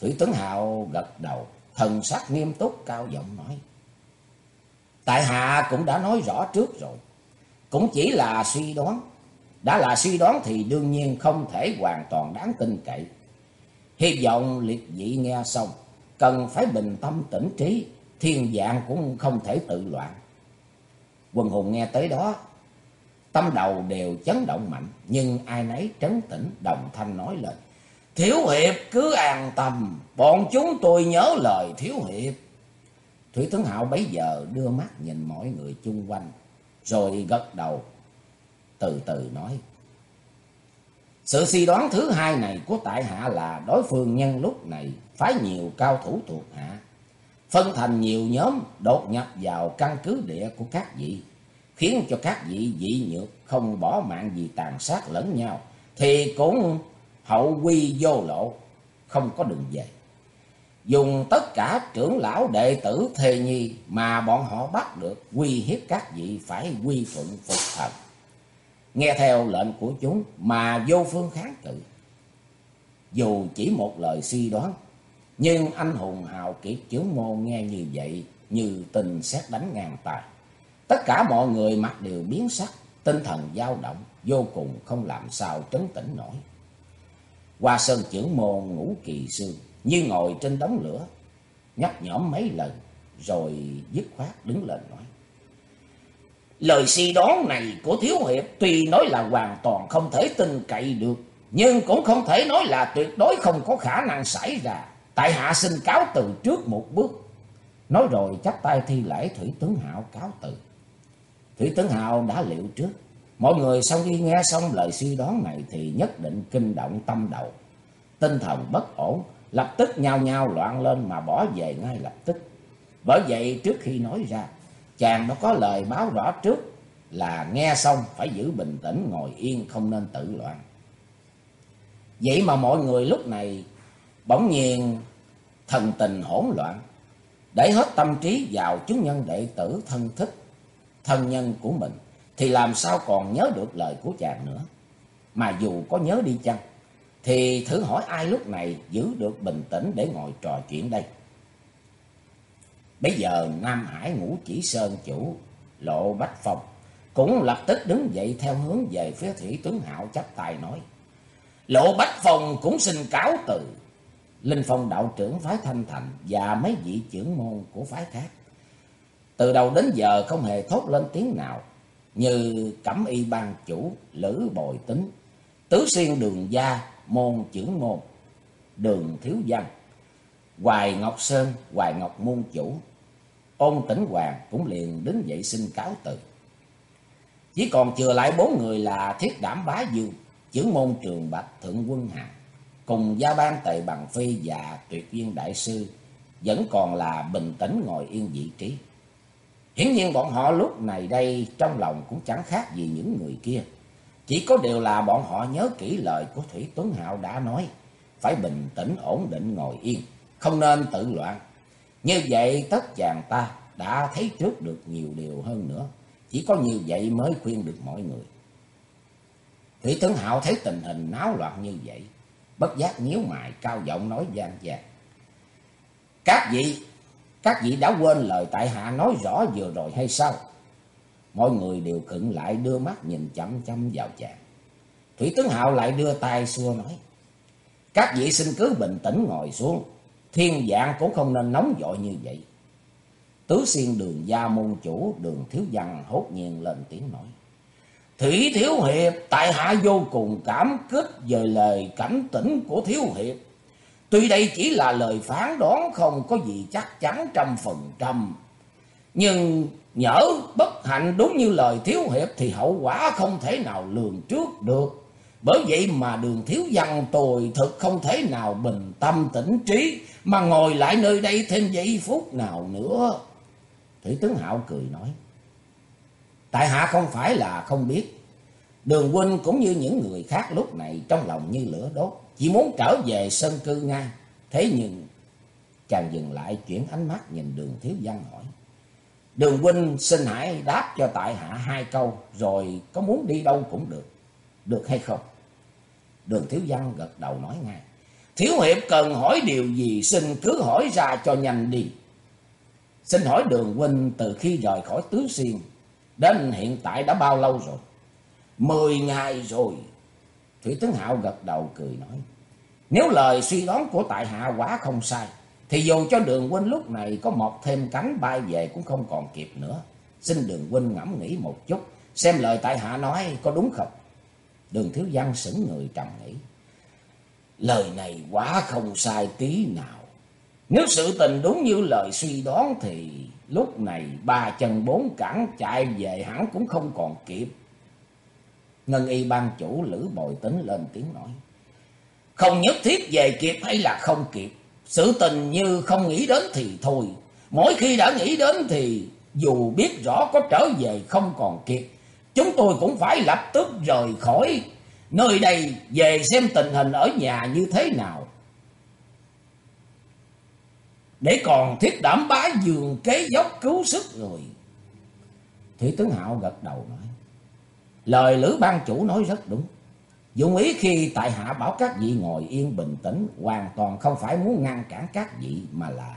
Thủy Tuấn Hạo gật đầu, thần sắc nghiêm túc cao giọng nói. Tại hạ cũng đã nói rõ trước rồi, cũng chỉ là suy đoán. Đã là suy đoán thì đương nhiên không thể hoàn toàn đáng tin cậy. Hy vọng liệt dị nghe xong, cần phải bình tâm tỉnh trí, thiên dạng cũng không thể tự loạn. quần hùng nghe tới đó, tâm đầu đều chấn động mạnh, nhưng ai nấy trấn tĩnh đồng thanh nói lên. Thiếu hiệp cứ an tâm, bọn chúng tôi nhớ lời thiếu hiệp. Thủy tướng Hạo bấy giờ đưa mắt nhìn mọi người chung quanh, rồi gật đầu, từ từ nói. Sự suy đoán thứ hai này của tại hạ là đối phương nhân lúc này phái nhiều cao thủ thuộc hạ, phân thành nhiều nhóm đột nhập vào căn cứ địa của các vị, khiến cho các vị dị nhược không bỏ mạng vì tàn sát lẫn nhau, thì cũng hậu quy vô lộ, không có đường về. Dùng tất cả trưởng lão đệ tử thề nhi mà bọn họ bắt được quy hiếp các vị phải quy phụng phục thần. Nghe theo lệnh của chúng mà vô phương kháng cự. Dù chỉ một lời suy đoán, nhưng anh hùng hào kiệt chữ môn nghe như vậy như tình xét đánh ngàn tài. Tất cả mọi người mặt đều biến sắc, tinh thần dao động, vô cùng không làm sao trấn tĩnh nổi. qua sơn trưởng môn ngủ kỳ sương, như ngồi trên đống lửa, nhấp nhõm mấy lần, rồi dứt khoát đứng lên nói. Lời si đoán này của Thiếu Hiệp tuy nói là hoàn toàn không thể tin cậy được, nhưng cũng không thể nói là tuyệt đối không có khả năng xảy ra. Tại hạ xin cáo từ trước một bước. Nói rồi chắp tay thi lễ Thủy Tướng Hạo cáo từ. Thủy Tướng Hạo đã liệu trước. Mọi người sau khi nghe xong lời suy đoán này thì nhất định kinh động tâm đầu. Tinh thần bất ổn, lập tức nhao nhao loạn lên mà bỏ về ngay lập tức. Bởi vậy trước khi nói ra, chàng đã có lời báo rõ trước là nghe xong phải giữ bình tĩnh ngồi yên không nên tự loạn. Vậy mà mọi người lúc này bỗng nhiên thần tình hỗn loạn, để hết tâm trí vào chúng nhân đệ tử thân thích, thân nhân của mình thì làm sao còn nhớ được lời của chàng nữa. Mà dù có nhớ đi chăng, thì thử hỏi ai lúc này giữ được bình tĩnh để ngồi trò chuyện đây. Bây giờ Nam Hải ngũ chỉ sơn chủ, lộ bách phong, cũng lập tức đứng dậy theo hướng về phía thủy tướng hạo chắp tay nói. Lộ bách phong cũng xin cáo từ. Linh phong đạo trưởng phái thanh thành và mấy vị trưởng môn của phái khác. Từ đầu đến giờ không hề thốt lên tiếng nào, như cẩm y ban chủ, lữ bồi tính, tứ xuyên đường gia, môn trưởng môn, đường thiếu văn, hoài ngọc sơn, hoài ngọc môn chủ, ôn tĩnh hoàng cũng liền đứng dậy xin cáo từ. Chỉ còn chừa lại bốn người là thiết đảm bá dương, trưởng môn trường bạch thượng quân hạng, cùng gia ban tề bằng phi và tuyệt viên đại sư, vẫn còn là bình tĩnh ngồi yên vị trí. Hiển nhiên bọn họ lúc này đây trong lòng cũng chẳng khác gì những người kia. Chỉ có điều là bọn họ nhớ kỹ lời của Thủy Tuấn Hạo đã nói. Phải bình tĩnh ổn định ngồi yên, không nên tự loạn. Như vậy tất chàng ta đã thấy trước được nhiều điều hơn nữa. Chỉ có như vậy mới khuyên được mọi người. Thủy Tuấn Hạo thấy tình hình náo loạn như vậy. Bất giác nhíu mày, cao giọng nói gian gian. Các vị các vị đã quên lời tại hạ nói rõ vừa rồi hay sao? Mọi người đều khựng lại, đưa mắt nhìn chăm chăm vào chàng. Thủy tướng Hạo lại đưa tay xua nói. Các vị xin cứ bình tĩnh ngồi xuống. Thiên dạng cũng không nên nóng vội như vậy. Tứ xuyên đường gia môn chủ, đường thiếu văn, hốt nhiên lên tiếng nói. Thủy Thiếu Hiệp, tại hạ vô cùng cảm kích về lời cảnh tỉnh của Thiếu Hiệp. Tuy đây chỉ là lời phán đoán không có gì chắc chắn trăm phần trăm. Nhưng nhỡ bất hạnh đúng như lời Thiếu Hiệp thì hậu quả không thể nào lường trước được. Bởi vậy mà đường thiếu văn tôi thực không thể nào bình tâm tĩnh trí mà ngồi lại nơi đây thêm giây phút nào nữa. Thủy tướng Hạo cười nói. Tại hạ không phải là không biết. Đường huynh cũng như những người khác lúc này trong lòng như lửa đốt. Chỉ muốn trở về sân cư ngay. Thế nhưng, chàng dừng lại chuyển ánh mắt nhìn đường thiếu văn hỏi. Đường huynh xin hãy đáp cho tại hạ hai câu. Rồi có muốn đi đâu cũng được. Được hay không? Đường thiếu văn gật đầu nói ngay. Thiếu hiệp cần hỏi điều gì xin cứ hỏi ra cho nhanh đi. Xin hỏi đường huynh từ khi rời khỏi Tứ Xuyên đến hiện tại đã bao lâu rồi? Mười ngày rồi. Thủy Tướng Hạo gật đầu cười nói. Nếu lời suy đoán của tại hạ quá không sai. Thì dù cho đường huynh lúc này có mọc thêm cánh bay về cũng không còn kịp nữa. Xin đường huynh ngẫm nghĩ một chút. Xem lời tại hạ nói có đúng không? Đường thiếu văn sững người trầm nghĩ. Lời này quá không sai tí nào. Nếu sự tình đúng như lời suy đoán thì lúc này ba chân bốn cẳng chạy về hẳn cũng không còn kịp. Ngân y ban chủ Lữ Bồi Tính lên tiếng nói. Không nhất thiết về kịp hay là không kịp. Sự tình như không nghĩ đến thì thôi. Mỗi khi đã nghĩ đến thì, dù biết rõ có trở về không còn kịp. Chúng tôi cũng phải lập tức rời khỏi nơi đây, về xem tình hình ở nhà như thế nào. Để còn thiết đảm bá giường kế dốc cứu sức rồi. Thủy tướng Hạo gật đầu nói. Lời Lữ ban chủ nói rất đúng. Dụng ý khi tại hạ bảo các vị ngồi yên bình tĩnh, hoàn toàn không phải muốn ngăn cản các vị mà là...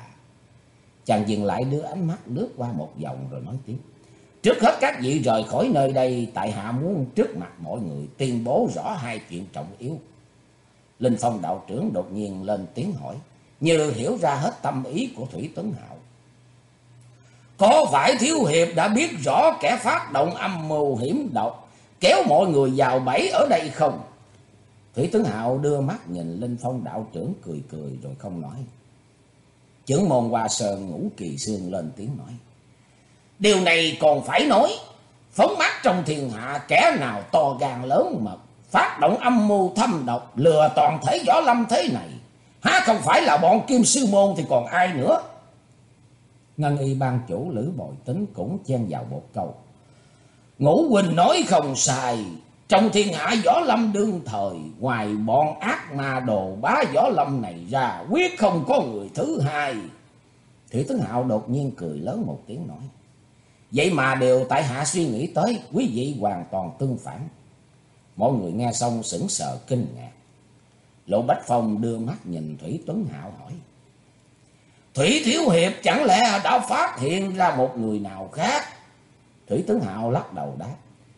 Chàng dừng lại đưa ánh mắt lướt qua một vòng rồi nói tiếp. Trước hết các vị rời khỏi nơi đây, tại hạ muốn trước mặt mọi người tuyên bố rõ hai chuyện trọng yếu. Linh Phong đạo trưởng đột nhiên lên tiếng hỏi, như hiểu ra hết tâm ý của Thủy Tuấn Hạo. Có phải Thiếu Hiệp đã biết rõ kẻ phát động âm mưu hiểm độc, kéo mọi người vào bẫy ở đây không? Thủy Tuấn Hạo đưa mắt nhìn Linh Phong đạo trưởng cười cười rồi không nói. Chưởng môn Hoa Sơn ngủ kỳ xương lên tiếng nói. Điều này còn phải nói. Phóng mắt trong thiên hạ kẻ nào to gan lớn mật. Phát động âm mưu thâm độc. Lừa toàn thể võ lâm thế này. Há không phải là bọn kim sư môn thì còn ai nữa. Ngân y ban chủ Lữ Bội Tính cũng chen vào một câu. Ngũ Quỳnh nói không sai. Trong thiên hạ võ lâm đương thời. Ngoài bọn ác ma đồ bá võ lâm này ra. Quyết không có người thứ hai. Thủy Tướng Hạo đột nhiên cười lớn một tiếng nói. Vậy mà đều tại hạ suy nghĩ tới, quý vị hoàn toàn tương phản. Mọi người nghe xong sững sờ kinh ngạc. Lộ Bách Phong đưa mắt nhìn Thủy Tuấn Hạo hỏi. Thủy Thiếu Hiệp, chẳng lẽ đã phát hiện ra một người nào khác? Thủy Tuấn Hạo lắc đầu đáp.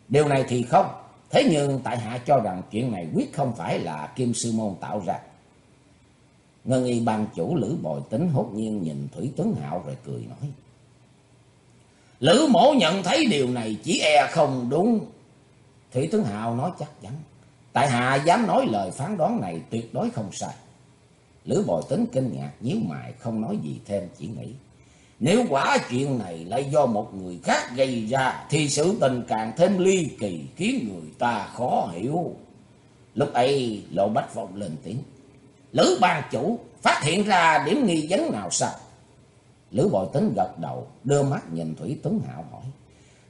Điều này thì không. Thế nhưng tại hạ cho rằng chuyện này quyết không phải là Kim Sư Môn tạo ra. Ngân y ban chủ Lữ Bồi Tính hốt nhiên nhìn Thủy Tuấn Hạo rồi cười nói. Lữ mổ nhận thấy điều này chỉ e không đúng. Thủy tuấn hạo nói chắc chắn. Tại hạ dám nói lời phán đoán này tuyệt đối không sai. Lữ bồi tính kinh ngạc nhíu mày không nói gì thêm chỉ nghĩ. Nếu quả chuyện này lại do một người khác gây ra thì sự tình càng thêm ly kỳ khiến người ta khó hiểu. Lúc ấy Lộ Bách vọng lên tiếng. Lữ ban chủ phát hiện ra điểm nghi vấn nào sao? Lữ bội tính gật đầu, đưa mắt nhìn Thủy Tuấn Hạo hỏi.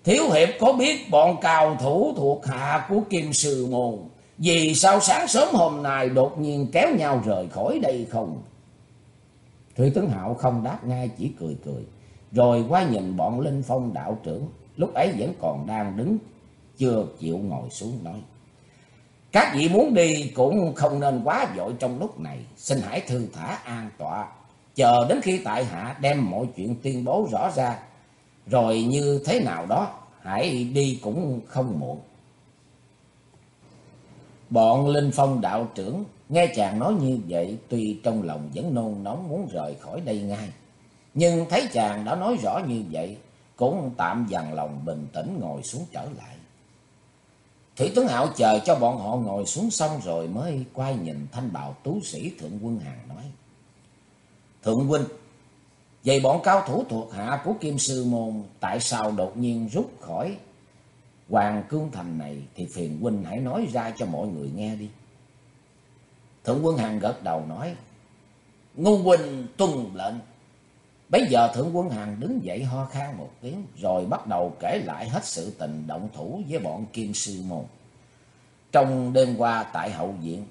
Thiếu hiệp có biết bọn cao thủ thuộc hạ của Kim Sư Môn, vì sao sáng sớm hôm nay đột nhiên kéo nhau rời khỏi đây không? Thủy Tướng Hạo không đáp ngay chỉ cười cười, rồi qua nhìn bọn Linh Phong đạo trưởng, lúc ấy vẫn còn đang đứng, chưa chịu ngồi xuống nói. Các vị muốn đi cũng không nên quá vội trong lúc này, xin hãy thư thả an tọa, chờ đến khi tại hạ đem mọi chuyện tuyên bố rõ ra, rồi như thế nào đó, hãy đi cũng không muộn. Bọn Linh Phong đạo trưởng Nghe chàng nói như vậy, tuy trong lòng vẫn nôn nóng muốn rời khỏi đây ngay. Nhưng thấy chàng đã nói rõ như vậy, cũng tạm dằn lòng bình tĩnh ngồi xuống trở lại. Thủy tướng Hạo chờ cho bọn họ ngồi xuống xong rồi mới quay nhìn thanh bào tú sĩ Thượng Quân Hằng nói. Thượng Huynh, vậy bọn cao thủ thuộc hạ của Kim Sư Môn tại sao đột nhiên rút khỏi Hoàng Cương Thành này thì phiền Huynh hãy nói ra cho mọi người nghe đi. Thượng Quân Hằng gật đầu nói, Ngu Huynh tuân lệnh. Bây giờ Thượng Quân Hằng đứng dậy ho khan một tiếng rồi bắt đầu kể lại hết sự tình động thủ với bọn Kim Sư Môn. Trong đêm qua tại hậu viện,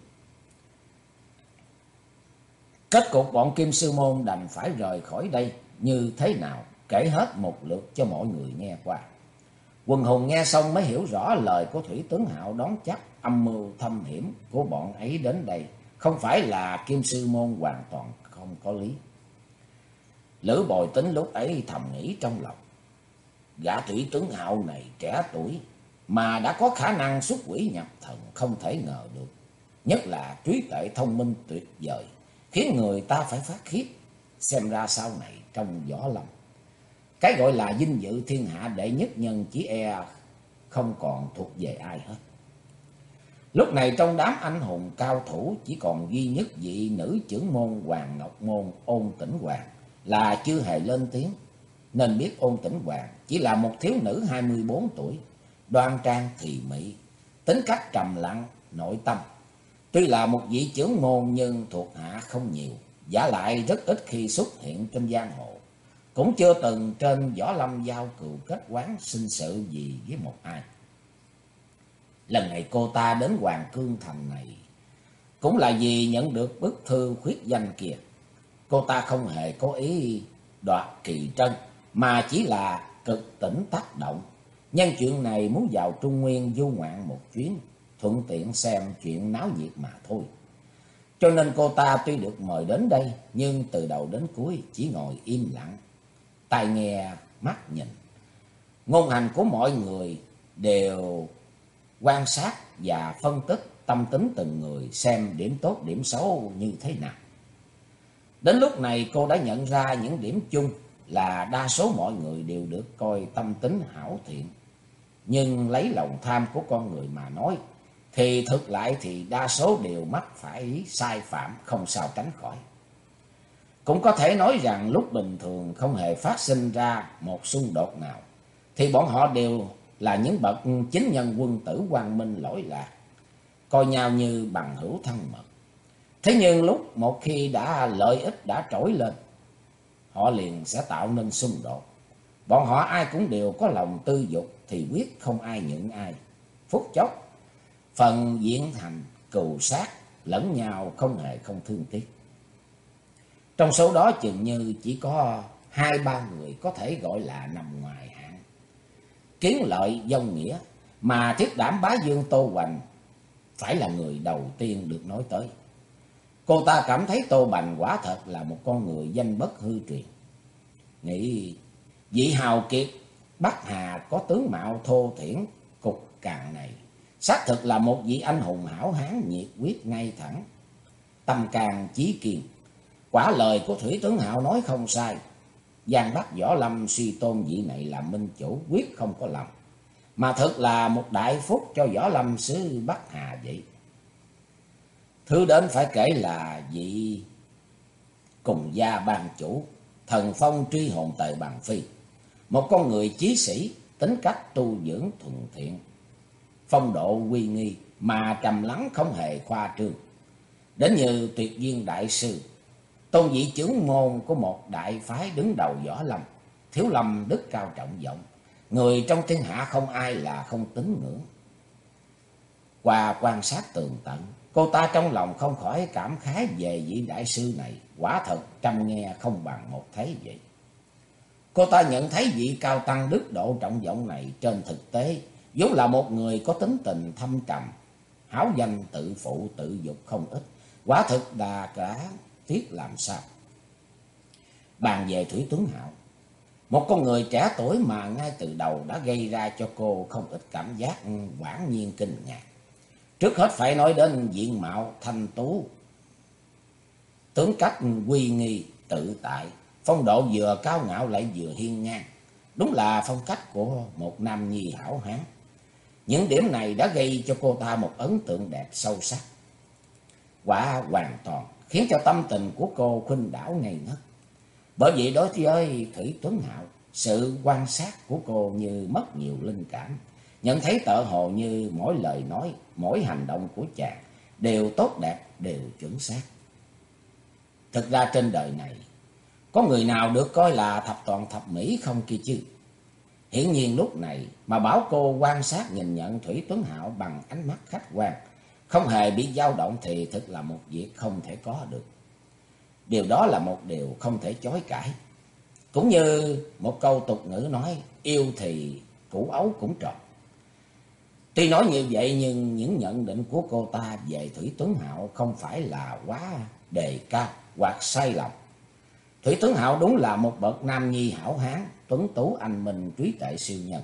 kết cục bọn Kim Sư Môn đành phải rời khỏi đây như thế nào, kể hết một lượt cho mọi người nghe qua. Quần hùng nghe xong mới hiểu rõ lời của Thủy Tướng Hạo đón chắc âm mưu thâm hiểm của bọn ấy đến đây. Không phải là Kim Sư Môn hoàn toàn không có lý. Lữ bồi tính lúc ấy thầm nghĩ trong lòng. Gã Thủy Tướng Hạo này trẻ tuổi mà đã có khả năng xuất quỷ nhập thần không thể ngờ được. Nhất là trí tuệ thông minh tuyệt vời, khiến người ta phải phát khiếp. Xem ra sau này trong võ lâm cái gọi là vinh dự thiên hạ đệ nhất nhân chỉ e không còn thuộc về ai hết. Lúc này trong đám anh hùng cao thủ chỉ còn duy nhất vị nữ trưởng môn Hoàng Ngọc Môn ôn tĩnh Hoàng là chưa hề lên tiếng. Nên biết ôn tĩnh Hoàng chỉ là một thiếu nữ 24 tuổi, đoan trang thì mỹ, tính cách trầm lặng, nội tâm. Tuy là một vị trưởng môn nhưng thuộc hạ không nhiều, giả lại rất ít khi xuất hiện trên giang hồ cũng chưa từng trên võ lâm giao cựu kết quán sinh sự gì với một ai. Lần này cô ta đến Hoàng Cương Thành này cũng là vì nhận được bức thư khuyết danh kia. Cô ta không hề có ý đoạt kỳ trân mà chỉ là cực tỉnh tác động. Nhân chuyện này muốn vào Trung Nguyên du ngoạn một chuyến, thuận tiện xem chuyện náo nhiệt mà thôi. Cho nên cô ta tuy được mời đến đây, nhưng từ đầu đến cuối chỉ ngồi im lặng, tai nghe, mắt nhìn. Ngôn hành của mọi người đều quan sát và phân tích tâm tính từng người xem điểm tốt điểm xấu như thế nào. Đến lúc này cô đã nhận ra những điểm chung là đa số mọi người đều được coi tâm tính hảo thiện. Nhưng lấy lòng tham của con người mà nói, thì thực lại thì đa số đều mắc phải sai phạm không sao tránh khỏi. Cũng có thể nói rằng lúc bình thường không hề phát sinh ra một xung đột nào, thì bọn họ đều là những bậc chính nhân quân tử quang minh lỗi lạc, coi nhau như bằng hữu thân mật. Thế nhưng lúc một khi đã lợi ích đã trỗi lên, họ liền sẽ tạo nên xung đột. Bọn họ ai cũng đều có lòng tư dục thì quyết không ai nhượng ai. Phút chốc, phần diễn thành cừu sát lẫn nhau không hề không thương tiếc. Trong số đó chừng như chỉ có hai, ba người có thể gọi là nằm ngoài hạng. Kiến lợi dông nghĩa mà thiết đảm bá dương Tô Hoành phải là người đầu tiên được nói tới. Cô ta cảm thấy Tô Bành quả thật là một con người danh bất hư truyền. Nghĩ vị hào kiệt Bắc Hà có tướng mạo thô thiển cục càng này. Xác thực là một vị anh hùng hảo hán nhiệt quyết ngay thẳng. Tâm càng chí kiên Quả lời của Thủy Tướng Hạo nói không sai. Giang Bắc Võ Lâm suy tôn vị này là minh chủ quyết không có lầm. Mà thật là một đại phúc cho Võ Lâm xứ Bắc Hà vậy. Thứ đến phải kể là vị cùng gia ban chủ, thần phong truy hồn tề bằng phi. Một con người chí sĩ, tính cách tu dưỡng thuần thiện, phong độ uy nghi mà trầm lắng không hề khoa trương. Đến như tuyệt viên đại sư tôn vị trưởng môn của một đại phái đứng đầu võ lâm, thiếu lâm đức cao trọng vọng, người trong thiên hạ không ai là không tín ngưỡng. Qua quan sát tường tận, cô ta trong lòng không khỏi cảm khái về vị đại sư này, quả thật trăm nghe không bằng một thấy vậy. Cô ta nhận thấy vị cao tăng đức độ trọng vọng này trên thực tế, vốn là một người có tính tình thâm trầm, háo danh tự phụ tự dục không ít, quả thực đà cả tiếc làm sao. Bàn về Thủy Tuấn Hạo, một con người trẻ tuổi mà ngay từ đầu đã gây ra cho cô không ít cảm giác quản nhiên kinh ngạc. Trước hết phải nói đến diện mạo thanh tú, tướng cách quy nghi tự tại, phong độ vừa cao ngạo lại vừa hiên ngang. Đúng là phong cách của một nam nhi hảo hán. Những điểm này đã gây cho cô ta một ấn tượng đẹp sâu sắc. Quả hoàn toàn khiến cho tâm tình của cô khuynh đảo ngây ngất. Bởi vậy đối với Thủy Tuấn Hạo, sự quan sát của cô như mất nhiều linh cảm. Nhận thấy tợ hồ như mỗi lời nói, mỗi hành động của chàng đều tốt đẹp, đều chuẩn xác. Thực ra trên đời này, có người nào được coi là thập toàn thập mỹ không kia chứ? Hiển nhiên lúc này mà bảo cô quan sát nhìn nhận Thủy Tuấn Hạo bằng ánh mắt khách quan, không hề bị dao động thì thực là một việc không thể có được. Điều đó là một điều không thể chối cãi. Cũng như một câu tục ngữ nói, yêu thì củ ấu cũng tròn. Tuy nói như vậy nhưng những nhận định của cô ta về Thủy Tuấn Hạo không phải là quá đề cao hoặc sai lầm. Thủy Tuấn Hạo đúng là một bậc nam nhi hảo hán, tuấn tú anh minh trí tuệ siêu nhân.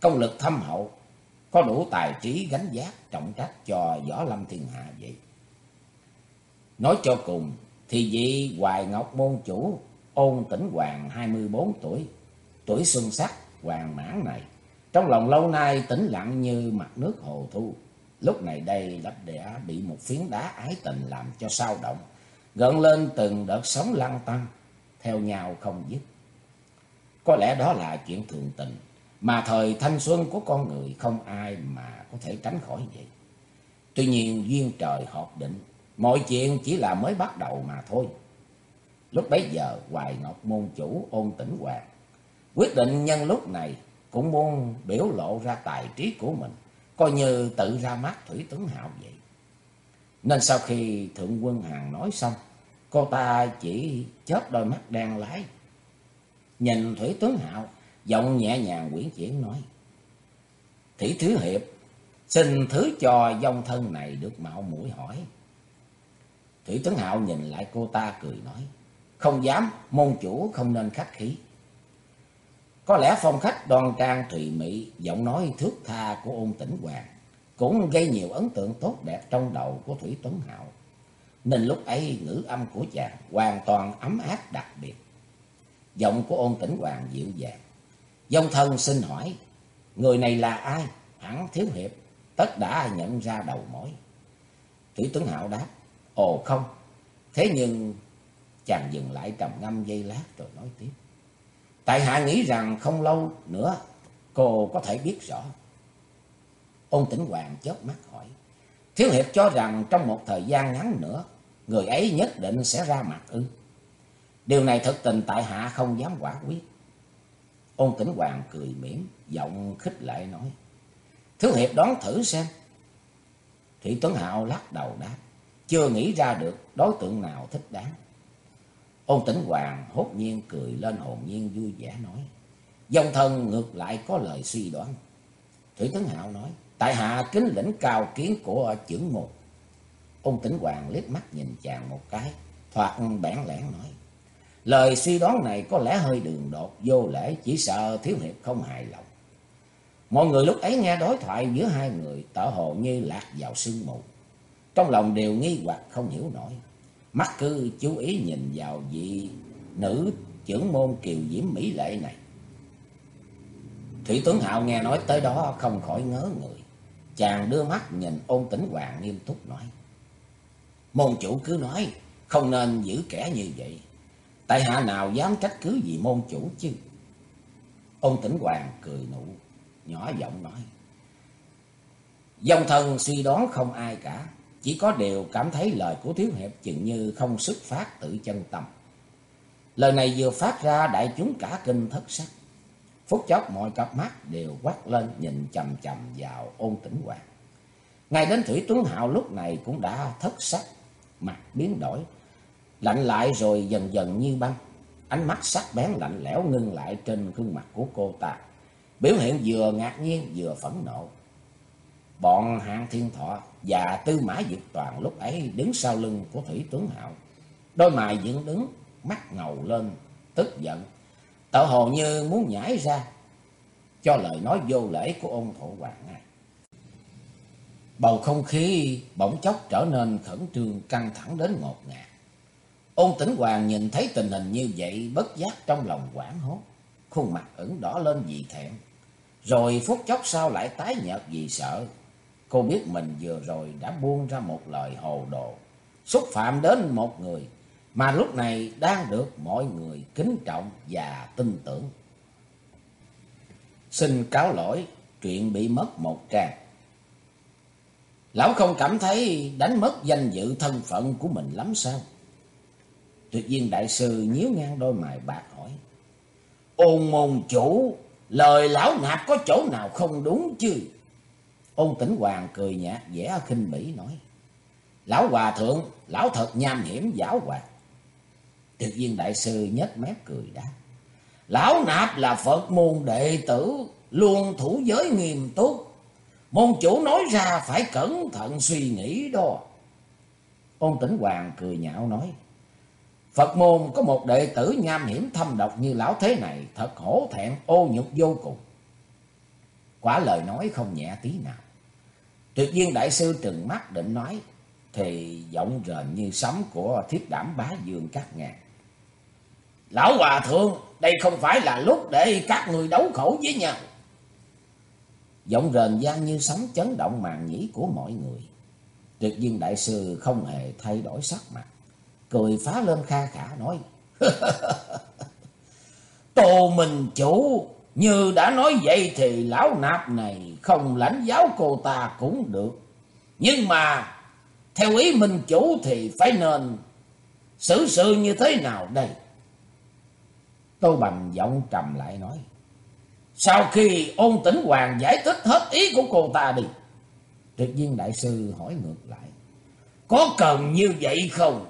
Công lực thâm hậu, có đủ tài trí gánh giác trọng trách cho võ lâm thiên hạ vậy. Nói cho cùng thì vị Hoài Ngọc môn chủ ôn tỉnh hoàng 24 tuổi, tuổi xuân sắc hoàng mãn này, trong lòng lâu nay tĩnh lặng như mặt nước hồ thu. Lúc này đây lấp đẻ bị một phiến đá ái tình làm cho sao động, gợn lên từng đợt sóng lăn tăng, theo nhau không dứt. Có lẽ đó là chuyện thường tình, mà thời thanh xuân của con người không ai mà có thể tránh khỏi vậy. Tuy nhiên duyên trời hợp định, mọi chuyện chỉ là mới bắt đầu mà thôi. Lúc bấy giờ Hoài Ngọc môn chủ ôn tỉnh hoàng, quyết định nhân lúc này cũng muốn biểu lộ ra tài trí của mình, coi như tự ra mắt Thủy tướng Hạo vậy. Nên sau khi Thượng quân Hàng nói xong, cô ta chỉ chớp đôi mắt đen lái. Nhìn Thủy tướng Hạo, giọng nhẹ nhàng quyển chuyển nói. Thủy Thứ Hiệp, xin thứ cho dòng thân này được mạo mũi hỏi. Thủy Tuấn Hạo nhìn lại cô ta cười nói. Không dám, môn chủ không nên khách khí. Có lẽ phong khách đoan trang thùy mỹ, giọng nói thước tha của ôn tĩnh hoàng cũng gây nhiều ấn tượng tốt đẹp trong đầu của Thủy Tuấn Hạo. Nên lúc ấy ngữ âm của chàng hoàn toàn ấm áp đặc biệt. Giọng của ôn tĩnh hoàng dịu dàng. Dông thân xin hỏi, người này là ai? Hẳn thiếu hiệp, tất đã nhận ra đầu mối. Thủy Tuấn Hạo đáp, ồ không, thế nhưng chàng dừng lại trầm ngâm giây lát rồi nói tiếp. Tại hạ nghĩ rằng không lâu nữa cô có thể biết rõ. Ôn tĩnh hoàng chớp mắt hỏi. Thiếu hiệp cho rằng trong một thời gian ngắn nữa, người ấy nhất định sẽ ra mặt ư. Điều này thật tình tại hạ không dám quả quyết. Ôn tĩnh hoàng cười miễn, giọng khích lệ nói. Thiếu hiệp đón thử xem. Thủy Tuấn Hạo lắc đầu đáp. Chưa nghĩ ra được đối tượng nào thích đáng. Ôn tĩnh hoàng hốt nhiên cười lên hồn nhiên vui vẻ nói. Dòng thân ngược lại có lời suy đoán. Thủy Tuấn Hạo nói. Tại hạ kính lĩnh cao kiến của trưởng môn. Ôn tĩnh hoàng liếc mắt nhìn chàng một cái. Thoạt bản lẻn nói. Lời suy đoán này có lẽ hơi đường đột, vô lễ, chỉ sợ thiếu hiệp không hài lòng. Mọi người lúc ấy nghe đối thoại giữa hai người tở hồ như lạc vào sương mù. Trong lòng đều nghi hoặc không hiểu nổi. Mắt cứ chú ý nhìn vào vị nữ trưởng môn kiều diễm mỹ lệ này. Thủy Tuấn Hạo nghe nói tới đó không khỏi ngớ người. Chàng đưa mắt nhìn ôn tĩnh hoàng nghiêm túc nói. Môn chủ cứ nói, không nên giữ kẻ như vậy. Tại hạ nào dám trách cứ gì môn chủ chứ. Ôn tĩnh hoàng cười nụ, nhỏ giọng nói. Dòng thần suy đoán không ai cả. Chỉ có điều cảm thấy lời của Thiếu Hiệp chừng như không xuất phát tự chân tâm. Lời này vừa phát ra đại chúng cả kinh thất sắc. Phút chốc mọi cặp mắt đều quát lên nhìn chầm chầm vào ôn tĩnh hoàng. Ngay đến Thủy Tuấn Hạo lúc này cũng đã thất sắc, mặt biến đổi, lạnh lại rồi dần dần như băng. Ánh mắt sắc bén lạnh lẽo ngưng lại trên gương mặt của cô ta. Biểu hiện vừa ngạc nhiên vừa phẫn nộ. Bọn hạng thiên thọ và tư mã dực toàn lúc ấy đứng sau lưng của Thủy Tuấn Hạo. Đôi mày dựng đứng, mắt ngầu lên, tức giận. Tự hồ như muốn nhảy ra cho lời nói vô lễ của ông thổ hoàng này. Bầu không khí bỗng chốc trở nên khẩn trương căng thẳng đến ngột ngạt. Ôn tĩnh hoàng nhìn thấy tình hình như vậy bất giác trong lòng quảng hốt. Khuôn mặt ửng đỏ lên vì thẹn. Rồi phút chốc sau lại tái nhợt vì sợ. Cô biết mình vừa rồi đã buông ra một lời hồ đồ. Xúc phạm đến một người mà lúc này đang được mọi người kính trọng và tin tưởng. Xin cáo lỗi, chuyện bị mất một trang. Lão không cảm thấy đánh mất danh dự thân phận của mình lắm sao? Tuyệt viên đại sư nhíu ngang đôi mày bạc hỏi. Ôn môn chủ, lời lão nạp có chỗ nào không đúng chứ? Ôn tỉnh hoàng cười nhạt vẻ khinh bỉ nói. Lão hòa thượng, lão thật nham hiểm giảo hoạt. Tuyệt viên đại sư nhếch mép cười đáp. Lão nạp là Phật môn đệ tử, luôn thủ giới nghiêm túc. Môn chủ nói ra phải cẩn thận suy nghĩ đó. Ôn tỉnh hoàng cười nhạo nói. Phật môn có một đệ tử nham hiểm thâm độc như lão thế này, thật hổ thẹn ô nhục vô cùng. Quả lời nói không nhẹ tí nào. Tuyệt viên đại sư trừng mắt định nói, thì giọng rền như sấm của thiết đảm bá dương các ngàn. Lão hòa thượng, đây không phải là lúc để các người đấu khẩu với nhau. Giọng rền gian như sấm chấn động màn nhĩ của mọi người. Tuyệt viên đại sư không hề thay đổi sắc mặt cười phá lên kha khả nói. Tô Minh Chủ, như đã nói vậy thì lão nạp này không lãnh giáo cô ta cũng được. Nhưng mà, theo ý Minh Chủ thì phải nên xử sự như thế nào đây? Tô Bành giọng trầm lại nói. Sau khi ôn tĩnh hoàng giải thích hết ý của cô ta đi. Tuyệt viên đại sư hỏi ngược lại. Có cần như vậy không?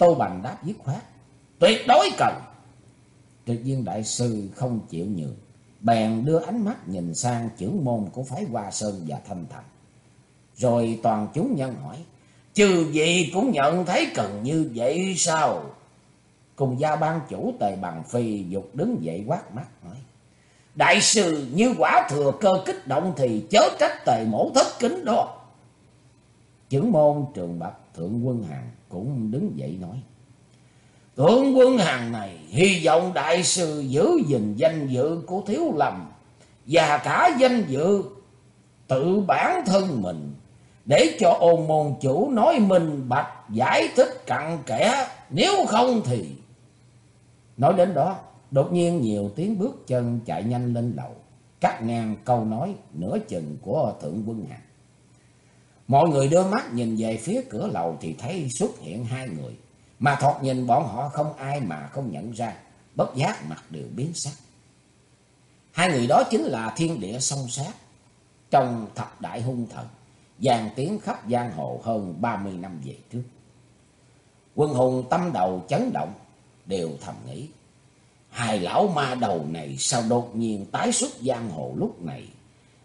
Tô Bành đáp dứt khoát. Tuyệt đối cần. Tuyệt viên đại sư không chịu nhường. Bèn đưa ánh mắt nhìn sang trưởng môn của phái Hoa Sơn và Thanh Thành. Rồi toàn chúng nhân hỏi. Trừ gì cũng nhận thấy cần như vậy sao? Cùng gia ban chủ tề bằng phi dục đứng dậy quát mắt nói. Đại sư, như quả thừa cơ kích động thì chớ trách tề mổ thất kính đó. Chữ môn trường bạch thượng quân hàng cũng đứng dậy nói. Thượng quân hàng này, hy vọng đại sư giữ gìn danh dự của thiếu lầm và cả danh dự tự bản thân mình để cho ôn môn chủ nói minh bạch giải thích cặn kẽ, nếu không thì nói đến đó, đột nhiên nhiều tiếng bước chân chạy nhanh lên lầu, cắt ngang câu nói nửa chừng của thượng quân hàng Mọi người đưa mắt nhìn về phía cửa lầu thì thấy xuất hiện hai người. Mà thoạt nhìn bọn họ không ai mà không nhận ra. Bất giác mặt đều biến sắc. Hai người đó chính là thiên địa song sát. Trong thập đại hung thần. Giàn tiếng khắp giang hồ hơn 30 năm về trước. Quân hùng tâm đầu chấn động. Đều thầm nghĩ. Hai lão ma đầu này sao đột nhiên tái xuất giang hồ lúc này.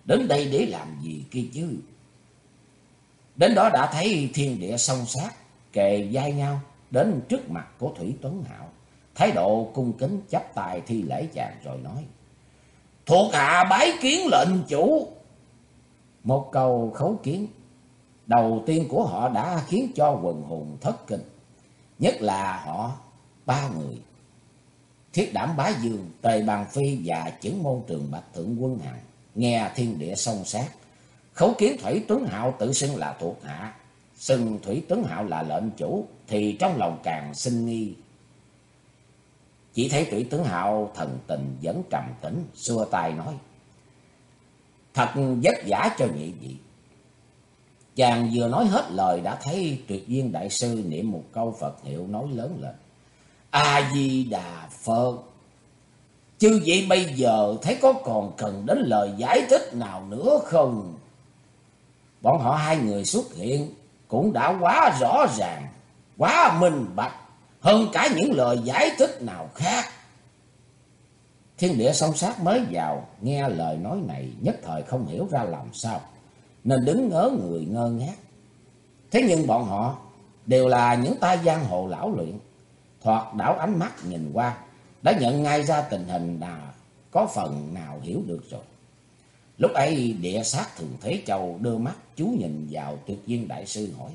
Đến đây để làm gì kia chứ? Đến đó đã thấy thiên địa song sát, kề vai nhau đến trước mặt của Thủy Tuấn Hạo. Thái độ cung kính chấp tài thi lễ chàng rồi nói. Thuộc hạ bái kiến lệnh chủ. Một câu khấu kiến đầu tiên của họ đã khiến cho quần hùng thất kinh. Nhất là họ ba người. Thiết đảm bá dương, tề bàn phi và chứng môn trường bạch thượng quân hằng. Nghe thiên địa song sát Khấu kiến Thủy Tuấn Hạo tự xưng là thuộc hạ, xưng Thủy Tuấn Hạo là lệnh chủ, thì trong lòng càng sinh nghi. Chỉ thấy Thủy Tuấn Hạo thần tình vẫn trầm tĩnh, xua tay nói. Thật vất vả cho nhị vị. Chàng vừa nói hết lời đã thấy tuyệt viên đại sư niệm một câu Phật hiệu nói lớn lên. A-di-đà Phật. Chứ vậy bây giờ thấy có còn cần đến lời giải thích nào nữa không? Bọn họ hai người xuất hiện cũng đã quá rõ ràng, quá minh bạch hơn cả những lời giải thích nào khác. Thiên địa song sát mới vào, nghe lời nói này nhất thời không hiểu ra làm sao, nên đứng ngớ người ngơ ngác. Thế nhưng bọn họ đều là những tay giang hồ lão luyện, thoạt đảo ánh mắt nhìn qua, đã nhận ngay ra tình hình là có phần nào hiểu được rồi. Lúc ấy địa sát thường Thế Châu đưa mắt chú nhìn vào tuyệt viên đại sư hỏi.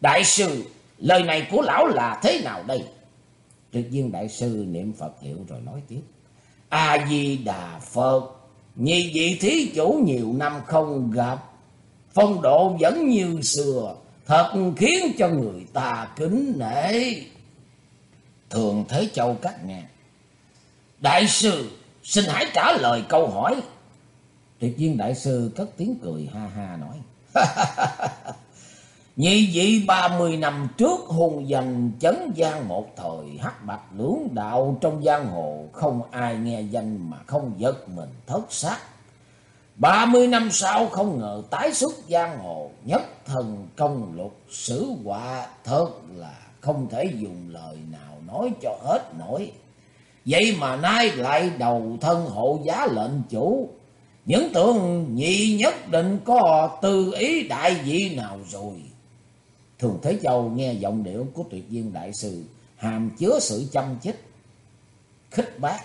Đại sư, lời này của lão là thế nào đây? Tuyệt viên đại sư niệm Phật hiệu rồi nói tiếp. A-di-đà Phật, nhị vị thí chủ nhiều năm không gặp, phong độ vẫn như xưa, thật khiến cho người ta kính nể. Thường Thế Châu cắt ngang. Đại sư, xin hãy trả lời câu hỏi. Tuyệt viên đại sư cất tiếng cười ha ha nói. Nhị vị ba mươi năm trước hùng danh chấn gian một thời, hắc bạch lưỡng đạo trong giang hồ, không ai nghe danh mà không giật mình thất xác. Ba mươi năm sau không ngờ tái xuất giang hồ, nhất thần công lục sử quả thật là không thể dùng lời nào nói cho hết nổi. Vậy mà nay lại đầu thân hộ giá lệnh chủ. Những tượng nhị nhất định có tư ý đại vị nào rồi. Thường Thế Châu nghe giọng điệu của tuyệt viên đại sư, hàm chứa sự chăm chích, khích bác,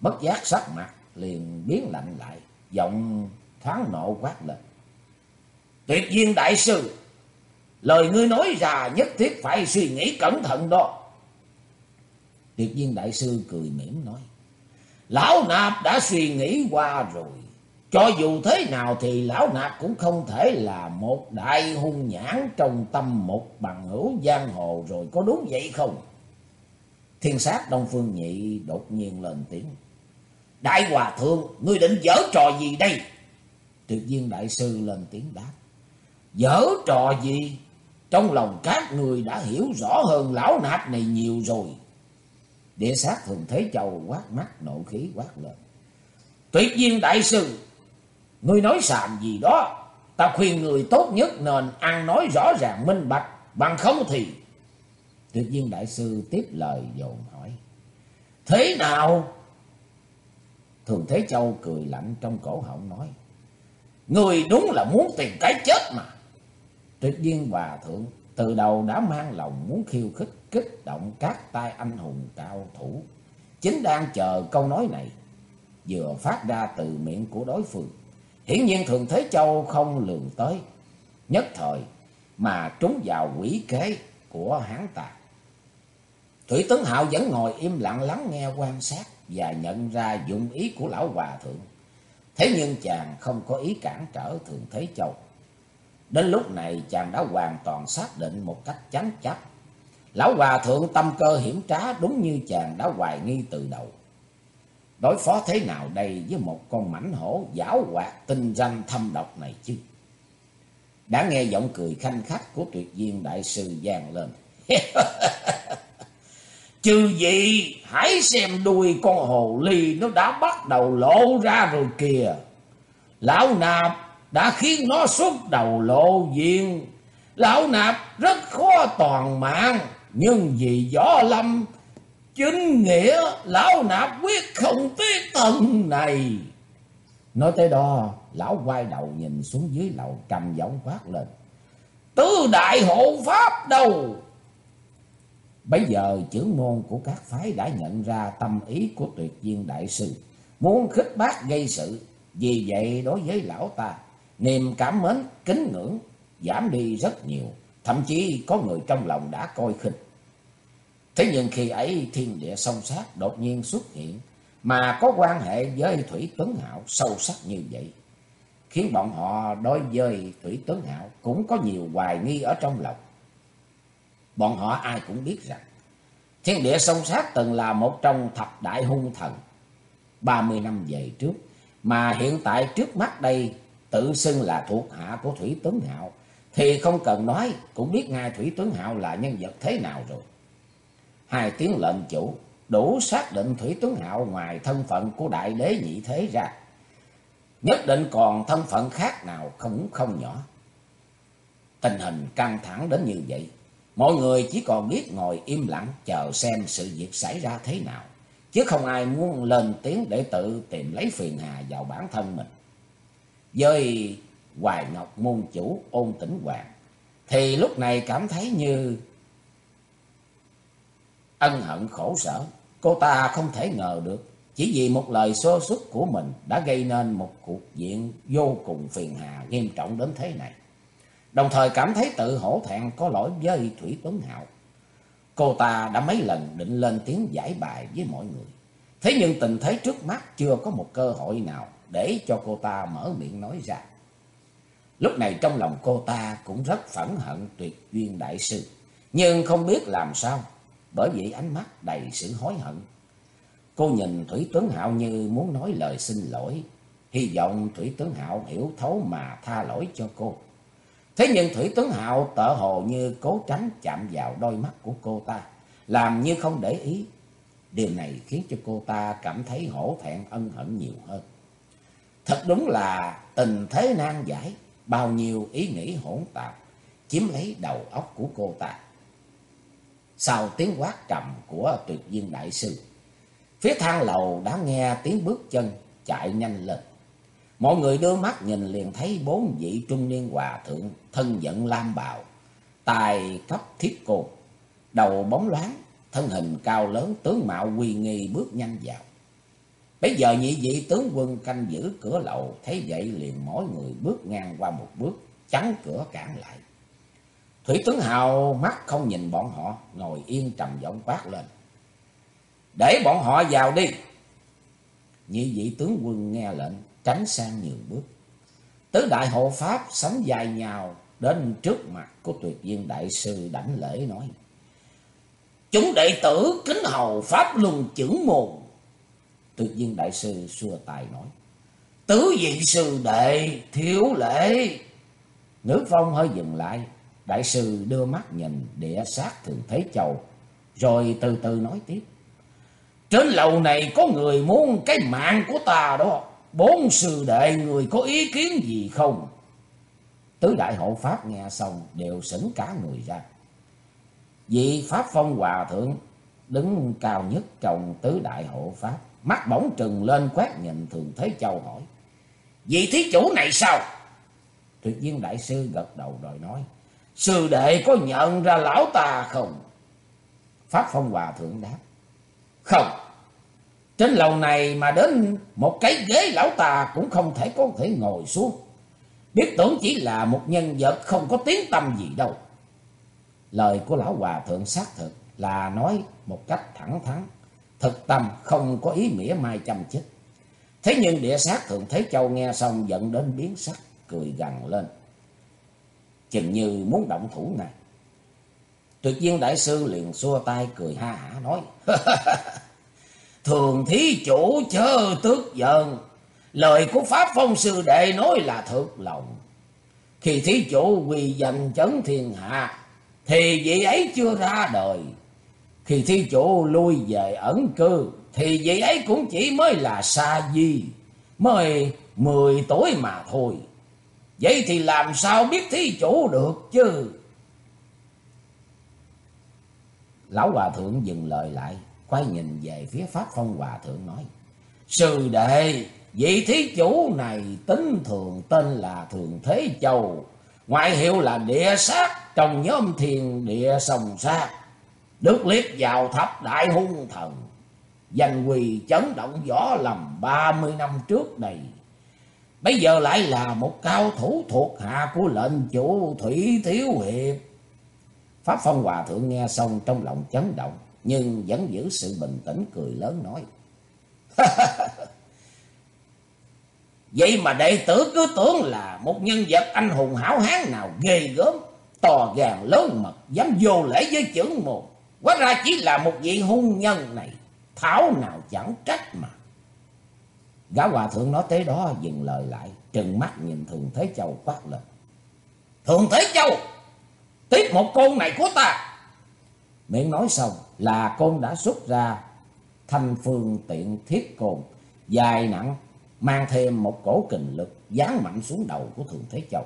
bất giác sắc mặt, liền biến lạnh lại, giọng thoáng nộ quát lên. Tuyệt viên đại sư, lời ngươi nói ra nhất thiết phải suy nghĩ cẩn thận đó. Tuyệt viên đại sư cười mỉm nói, Lão nạp đã suy nghĩ qua rồi. Cho dù thế nào thì lão nạp cũng không thể là một đại hung nhãn trong tâm một bằng hữu giang hồ rồi có đúng vậy không? Thiên sát Đông Phương Nhị đột nhiên lên tiếng. Đại Hòa Thượng, ngươi định dở trò gì đây? Tuyệt viên đại sư lên tiếng đáp. Dở trò gì? Trong lòng các người đã hiểu rõ hơn lão nạp này nhiều rồi. Địa sát thường thế châu quát mắt nộ khí quát lên. Tuyệt viên đại sư, Ngươi nói sàm gì đó, ta khuyên người tốt nhất nên ăn nói rõ ràng minh bạch, bằng không thì... Tuyệt viên đại sư tiếp lời dồn hỏi. Thế nào? Thường Thế Châu cười lạnh trong cổ họng nói. Người đúng là muốn tìm cái chết mà. Tuyệt viên hòa thượng từ đầu đã mang lòng muốn khiêu khích kích động các tay anh hùng cao thủ. Chính đang chờ câu nói này vừa phát ra từ miệng của đối phương. Hiển nhiên Thường Thế Châu không lường tới, nhất thời mà trúng vào quỷ kế của hán ta. Thủy Tấn Hạo vẫn ngồi im lặng lắng nghe quan sát và nhận ra dụng ý của lão hòa thượng. Thế nhưng chàng không có ý cản trở Thường Thế Châu. Đến lúc này chàng đã hoàn toàn xác định một cách chánh chắc. Lão hòa thượng tâm cơ hiểm trá đúng như chàng đã hoài nghi từ đầu. Đối phó thế nào đây với một con mảnh hổ giảo hoạt tinh ranh thâm độc này chứ? Đã nghe giọng cười khanh khách của tuyệt viên đại sư vang lên. Chư gì hãy xem đuôi con hồ ly nó đã bắt đầu lộ ra rồi kìa. Lão nạp đã khiến nó xuất đầu lộ diện. Lão nạp rất khó toàn mạng. Nhưng vì gió lâm Chính nghĩa lão nạp quyết không tiếc tần này. Nói tới đó, lão quay đầu nhìn xuống dưới lầu trầm giọng quát lên. Tứ đại hộ pháp đâu? Bây giờ trưởng môn của các phái đã nhận ra tâm ý của tuyệt viên đại sư. Muốn khích bác gây sự. Vì vậy đối với lão ta, niềm cảm mến, kính ngưỡng giảm đi rất nhiều. Thậm chí có người trong lòng đã coi khinh. Thế nhưng khi ấy thiên địa song sát đột nhiên xuất hiện mà có quan hệ với Thủy Tuấn Hạo sâu sắc như vậy, khiến bọn họ đối với Thủy Tuấn Hạo cũng có nhiều hoài nghi ở trong lòng. Bọn họ ai cũng biết rằng thiên địa song sát từng là một trong thập đại hung thần ba mươi năm về trước, mà hiện tại trước mắt đây tự xưng là thuộc hạ của Thủy Tuấn Hạo, thì không cần nói cũng biết ngay Thủy Tuấn Hạo là nhân vật thế nào rồi. Hai tiếng lệnh chủ đủ xác định Thủy Tuấn Hạo ngoài thân phận của đại đế nhị thế ra. Nhất định còn thân phận khác nào không không nhỏ. Tình hình căng thẳng đến như vậy. Mọi người chỉ còn biết ngồi im lặng chờ xem sự việc xảy ra thế nào. Chứ không ai muốn lên tiếng để tự tìm lấy phiền hà vào bản thân mình. Với Hoài Ngọc môn chủ ôn tĩnh hoàng. Thì lúc này cảm thấy như ân hận khổ sở. Cô ta không thể ngờ được chỉ vì một lời sơ xuất của mình đã gây nên một cuộc diện vô cùng phiền hà nghiêm trọng đến thế này. Đồng thời cảm thấy tự hổ thẹn có lỗi với Thủy Tuấn Hạo. Cô ta đã mấy lần định lên tiếng giải bài với mọi người. Thế nhưng tình thế trước mắt chưa có một cơ hội nào để cho cô ta mở miệng nói ra. Lúc này trong lòng cô ta cũng rất phẫn hận tuyệt duyên đại sư. Nhưng không biết làm sao, bởi vì ánh mắt đầy sự hối hận. Cô nhìn Thủy Tuấn Hạo như muốn nói lời xin lỗi, hy vọng Thủy Tuấn Hạo hiểu thấu mà tha lỗi cho cô. Thế nhưng Thủy Tuấn Hạo tợ hồ như cố tránh chạm vào đôi mắt của cô ta, làm như không để ý. Điều này khiến cho cô ta cảm thấy hổ thẹn ân hận nhiều hơn. Thật đúng là tình thế nan giải, bao nhiêu ý nghĩ hỗn tạp, chiếm lấy đầu óc của cô ta. Sau tiếng quát trầm của tuyệt viên đại sư, phía thang lầu đã nghe tiếng bước chân chạy nhanh lên. Mọi người đưa mắt nhìn liền thấy bốn vị trung niên hòa thượng thân giận lam bào, tài cấp thiết côn, đầu bóng loáng, thân hình cao lớn tướng mạo uy nghi bước nhanh vào. Bây giờ nhị vị tướng quân canh giữ cửa lầu thấy vậy liền mỗi người bước ngang qua một bước, chắn cửa cản lại. Thủy tướng Hào mắt không nhìn bọn họ, ngồi yên trầm giọng quát lên. Để bọn họ vào đi. Nhị vị tướng quân nghe lệnh, tránh sang nhiều bước. Tứ đại hộ pháp sánh dài nhào đến trước mặt của tuyệt viên đại sư đảnh lễ nói. Chúng đệ tử kính hầu pháp luân chưởng môn. Tuyệt viên đại sư xua tài nói. Tứ vị sư đệ thiếu lễ. Nữ phong hơi dừng lại. Đại sư đưa mắt nhìn địa sát thường Thế chầu, Rồi từ từ nói tiếp. Trên lầu này có người muốn cái mạng của ta đó. Bốn sư đệ người có ý kiến gì không? Tứ đại hộ pháp nghe xong đều sững cả người ra. Vị Pháp Phong Hòa Thượng đứng cao nhất trong tứ đại hộ Pháp. Mắt bỗng trừng lên quét nhìn Thường Thế Châu hỏi. Vị thí chủ này sao? Tuyệt viên đại sư gật đầu rồi nói. Sư đệ có nhận ra lão ta không? Pháp Phong Hòa Thượng đáp. Không. Trên lầu này mà đến một cái ghế lão ta cũng không thể có thể ngồi xuống. Biết tưởng chỉ là một nhân vật không có tiếng tâm gì đâu. Lời của lão hòa thượng xác thực là nói một cách thẳng thắn, thực tâm không có ý mỉa mai chăm chích. Thế nhưng địa sát thượng Thế Châu nghe xong giận đến biến sắc, cười gằn lên. Chừng như muốn động thủ này. Tuyệt viên đại sư liền xua tay cười ha hả nói. Thường thí chủ chớ tước giận. Lời của Pháp Phong Sư Đệ nói là thật lòng. Khi thí chủ quy danh chấn thiên hạ, thì vị ấy chưa ra đời. Khi thí chủ lui về ẩn cư, thì vị ấy cũng chỉ mới là sa di, mới mười tuổi mà thôi. Vậy thì làm sao biết thí chủ được chứ? Lão Hòa Thượng dừng lời lại, quay nhìn về phía Pháp Phong Hòa Thượng nói. Sư đệ, vị thí chủ này tính thường tên là Thường Thế Châu, ngoại hiệu là địa sát trong nhóm thiền địa sông sát, Đức liếp vào thập đại hung thần, danh quỳ chấn động võ lầm ba mươi năm trước đây. Bây giờ lại là một cao thủ thuộc hạ của lệnh chủ Thủy Thiếu Hiệp. Pháp Phong Hòa Thượng nghe xong trong lòng chấn động, nhưng vẫn giữ sự bình tĩnh cười lớn nói. Vậy mà đệ tử cứ tưởng là một nhân vật anh hùng hảo hán nào ghê gớm, to gàn lớn mật, dám vô lễ với trưởng môn. Quá ra chỉ là một vị hung nhân này, thảo nào chẳng trách mà. Gã hòa thượng nói tới đó dừng lời lại, trừng mắt nhìn Thường Thế Châu quát lên. Thường Thế Châu, tiếp một côn này của ta. Miệng nói xong là côn đã xuất ra thanh phương tiện thiết côn, dài nặng mang thêm một cổ kình lực giáng mạnh xuống đầu của Thường Thế Châu.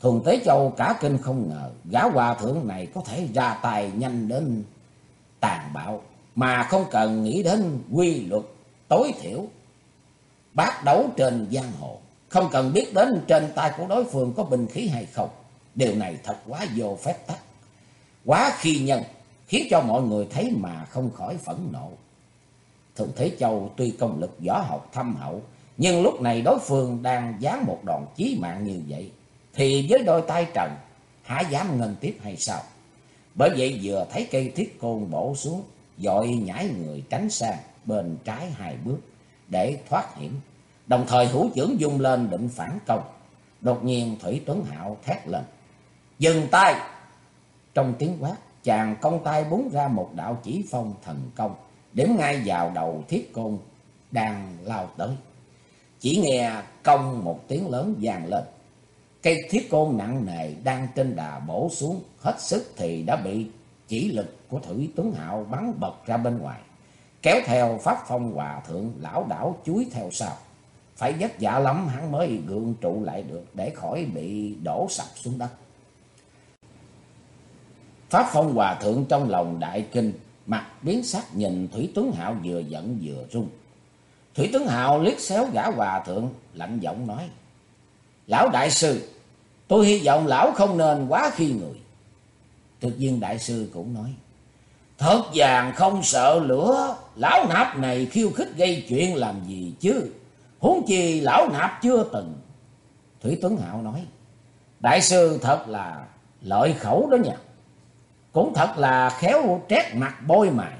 Thường Thế Châu cả kinh không ngờ gã hòa thượng này có thể ra tay nhanh đến tàn bạo mà không cần nghĩ đến quy luật tối thiểu. Bác đấu trên giang hồ, không cần biết đến trên tay của đối phương có bình khí hay không. Điều này thật quá vô phép tắc, quá khi nhân, khiến cho mọi người thấy mà không khỏi phẫn nộ. Thượng Thế Châu tuy công lực võ học thâm hậu, nhưng lúc này đối phương đang giáng một đòn chí mạng như vậy, thì với đôi tay trần, há dám ngân tiếp hay sao? Bởi vậy vừa thấy cây thiết côn bổ xuống, dội nhảy người tránh sang bên trái hai bước để thoát hiểm. Đồng thời hữu trưởng dung lên định phản công. Đột nhiên Thủy Tuấn Hạo thét lên. Dừng tay! Trong tiếng quát, chàng công tay búng ra một đạo chỉ phong thần công, điểm ngay vào đầu thiết côn đang lao tới. Chỉ nghe công một tiếng lớn vang lên. Cây thiết côn nặng nề đang trên đà bổ xuống, hết sức thì đã bị chỉ lực của Thủy Tuấn Hạo bắn bật ra bên ngoài. Kéo theo pháp phong hòa thượng lão đảo chuối theo sau. Phải vất vả lắm hắn mới gượng trụ lại được để khỏi bị đổ sập xuống đất. Pháp phong hòa thượng trong lòng đại kinh, mặt biến sắc nhìn Thủy Tuấn Hạo vừa giận vừa run. Thủy Tuấn Hạo liếc xéo gã hòa thượng, lạnh giọng nói. Lão đại sư, tôi hy vọng lão không nên quá khi người. Thực viên đại sư cũng nói. thất vàng không sợ lửa, lão nạp này khiêu khích gây chuyện làm gì chứ. Huống chi lão nạp chưa từng. Thủy Tuấn Hạo nói. Đại sư thật là lợi khẩu đó nhỉ. Cũng thật là khéo trét mặt bôi mài.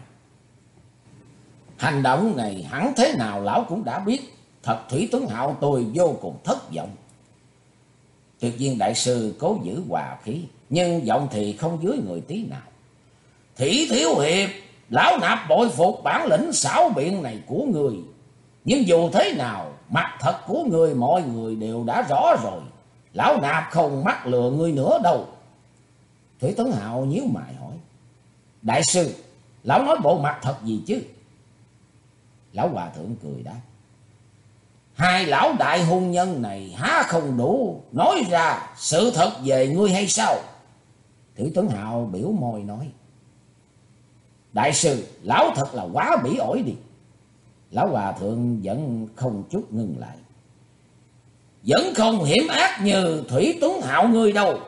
Hành động này hẳn thế nào lão cũng đã biết. Thật Thủy Tuấn Hạo tôi vô cùng thất vọng. Tuyệt viên đại sư cố giữ hòa khí. Nhưng giọng thì không dưới người tí nào. Thủy Thiếu Hiệp, lão nạp bội phục bản lĩnh xảo biện này của người. Nhưng dù thế nào, mặt thật của người mọi người đều đã rõ rồi. Lão nạp không mắc lừa người nữa đâu. Thủy Tấn Hạo nhíu mày hỏi. Đại sư, lão nói bộ mặt thật gì chứ? Lão Hòa Thượng cười đáp. Hai lão đại hôn nhân này há không đủ nói ra sự thật về ngươi hay sao? Thủy Tấn Hạo biểu môi nói. Đại sư, lão thật là quá bỉ ổi đi. Lão Hòa Thượng vẫn không chút ngừng lại. Vẫn không hiểm ác như Thủy Tuấn Hạo ngươi đâu.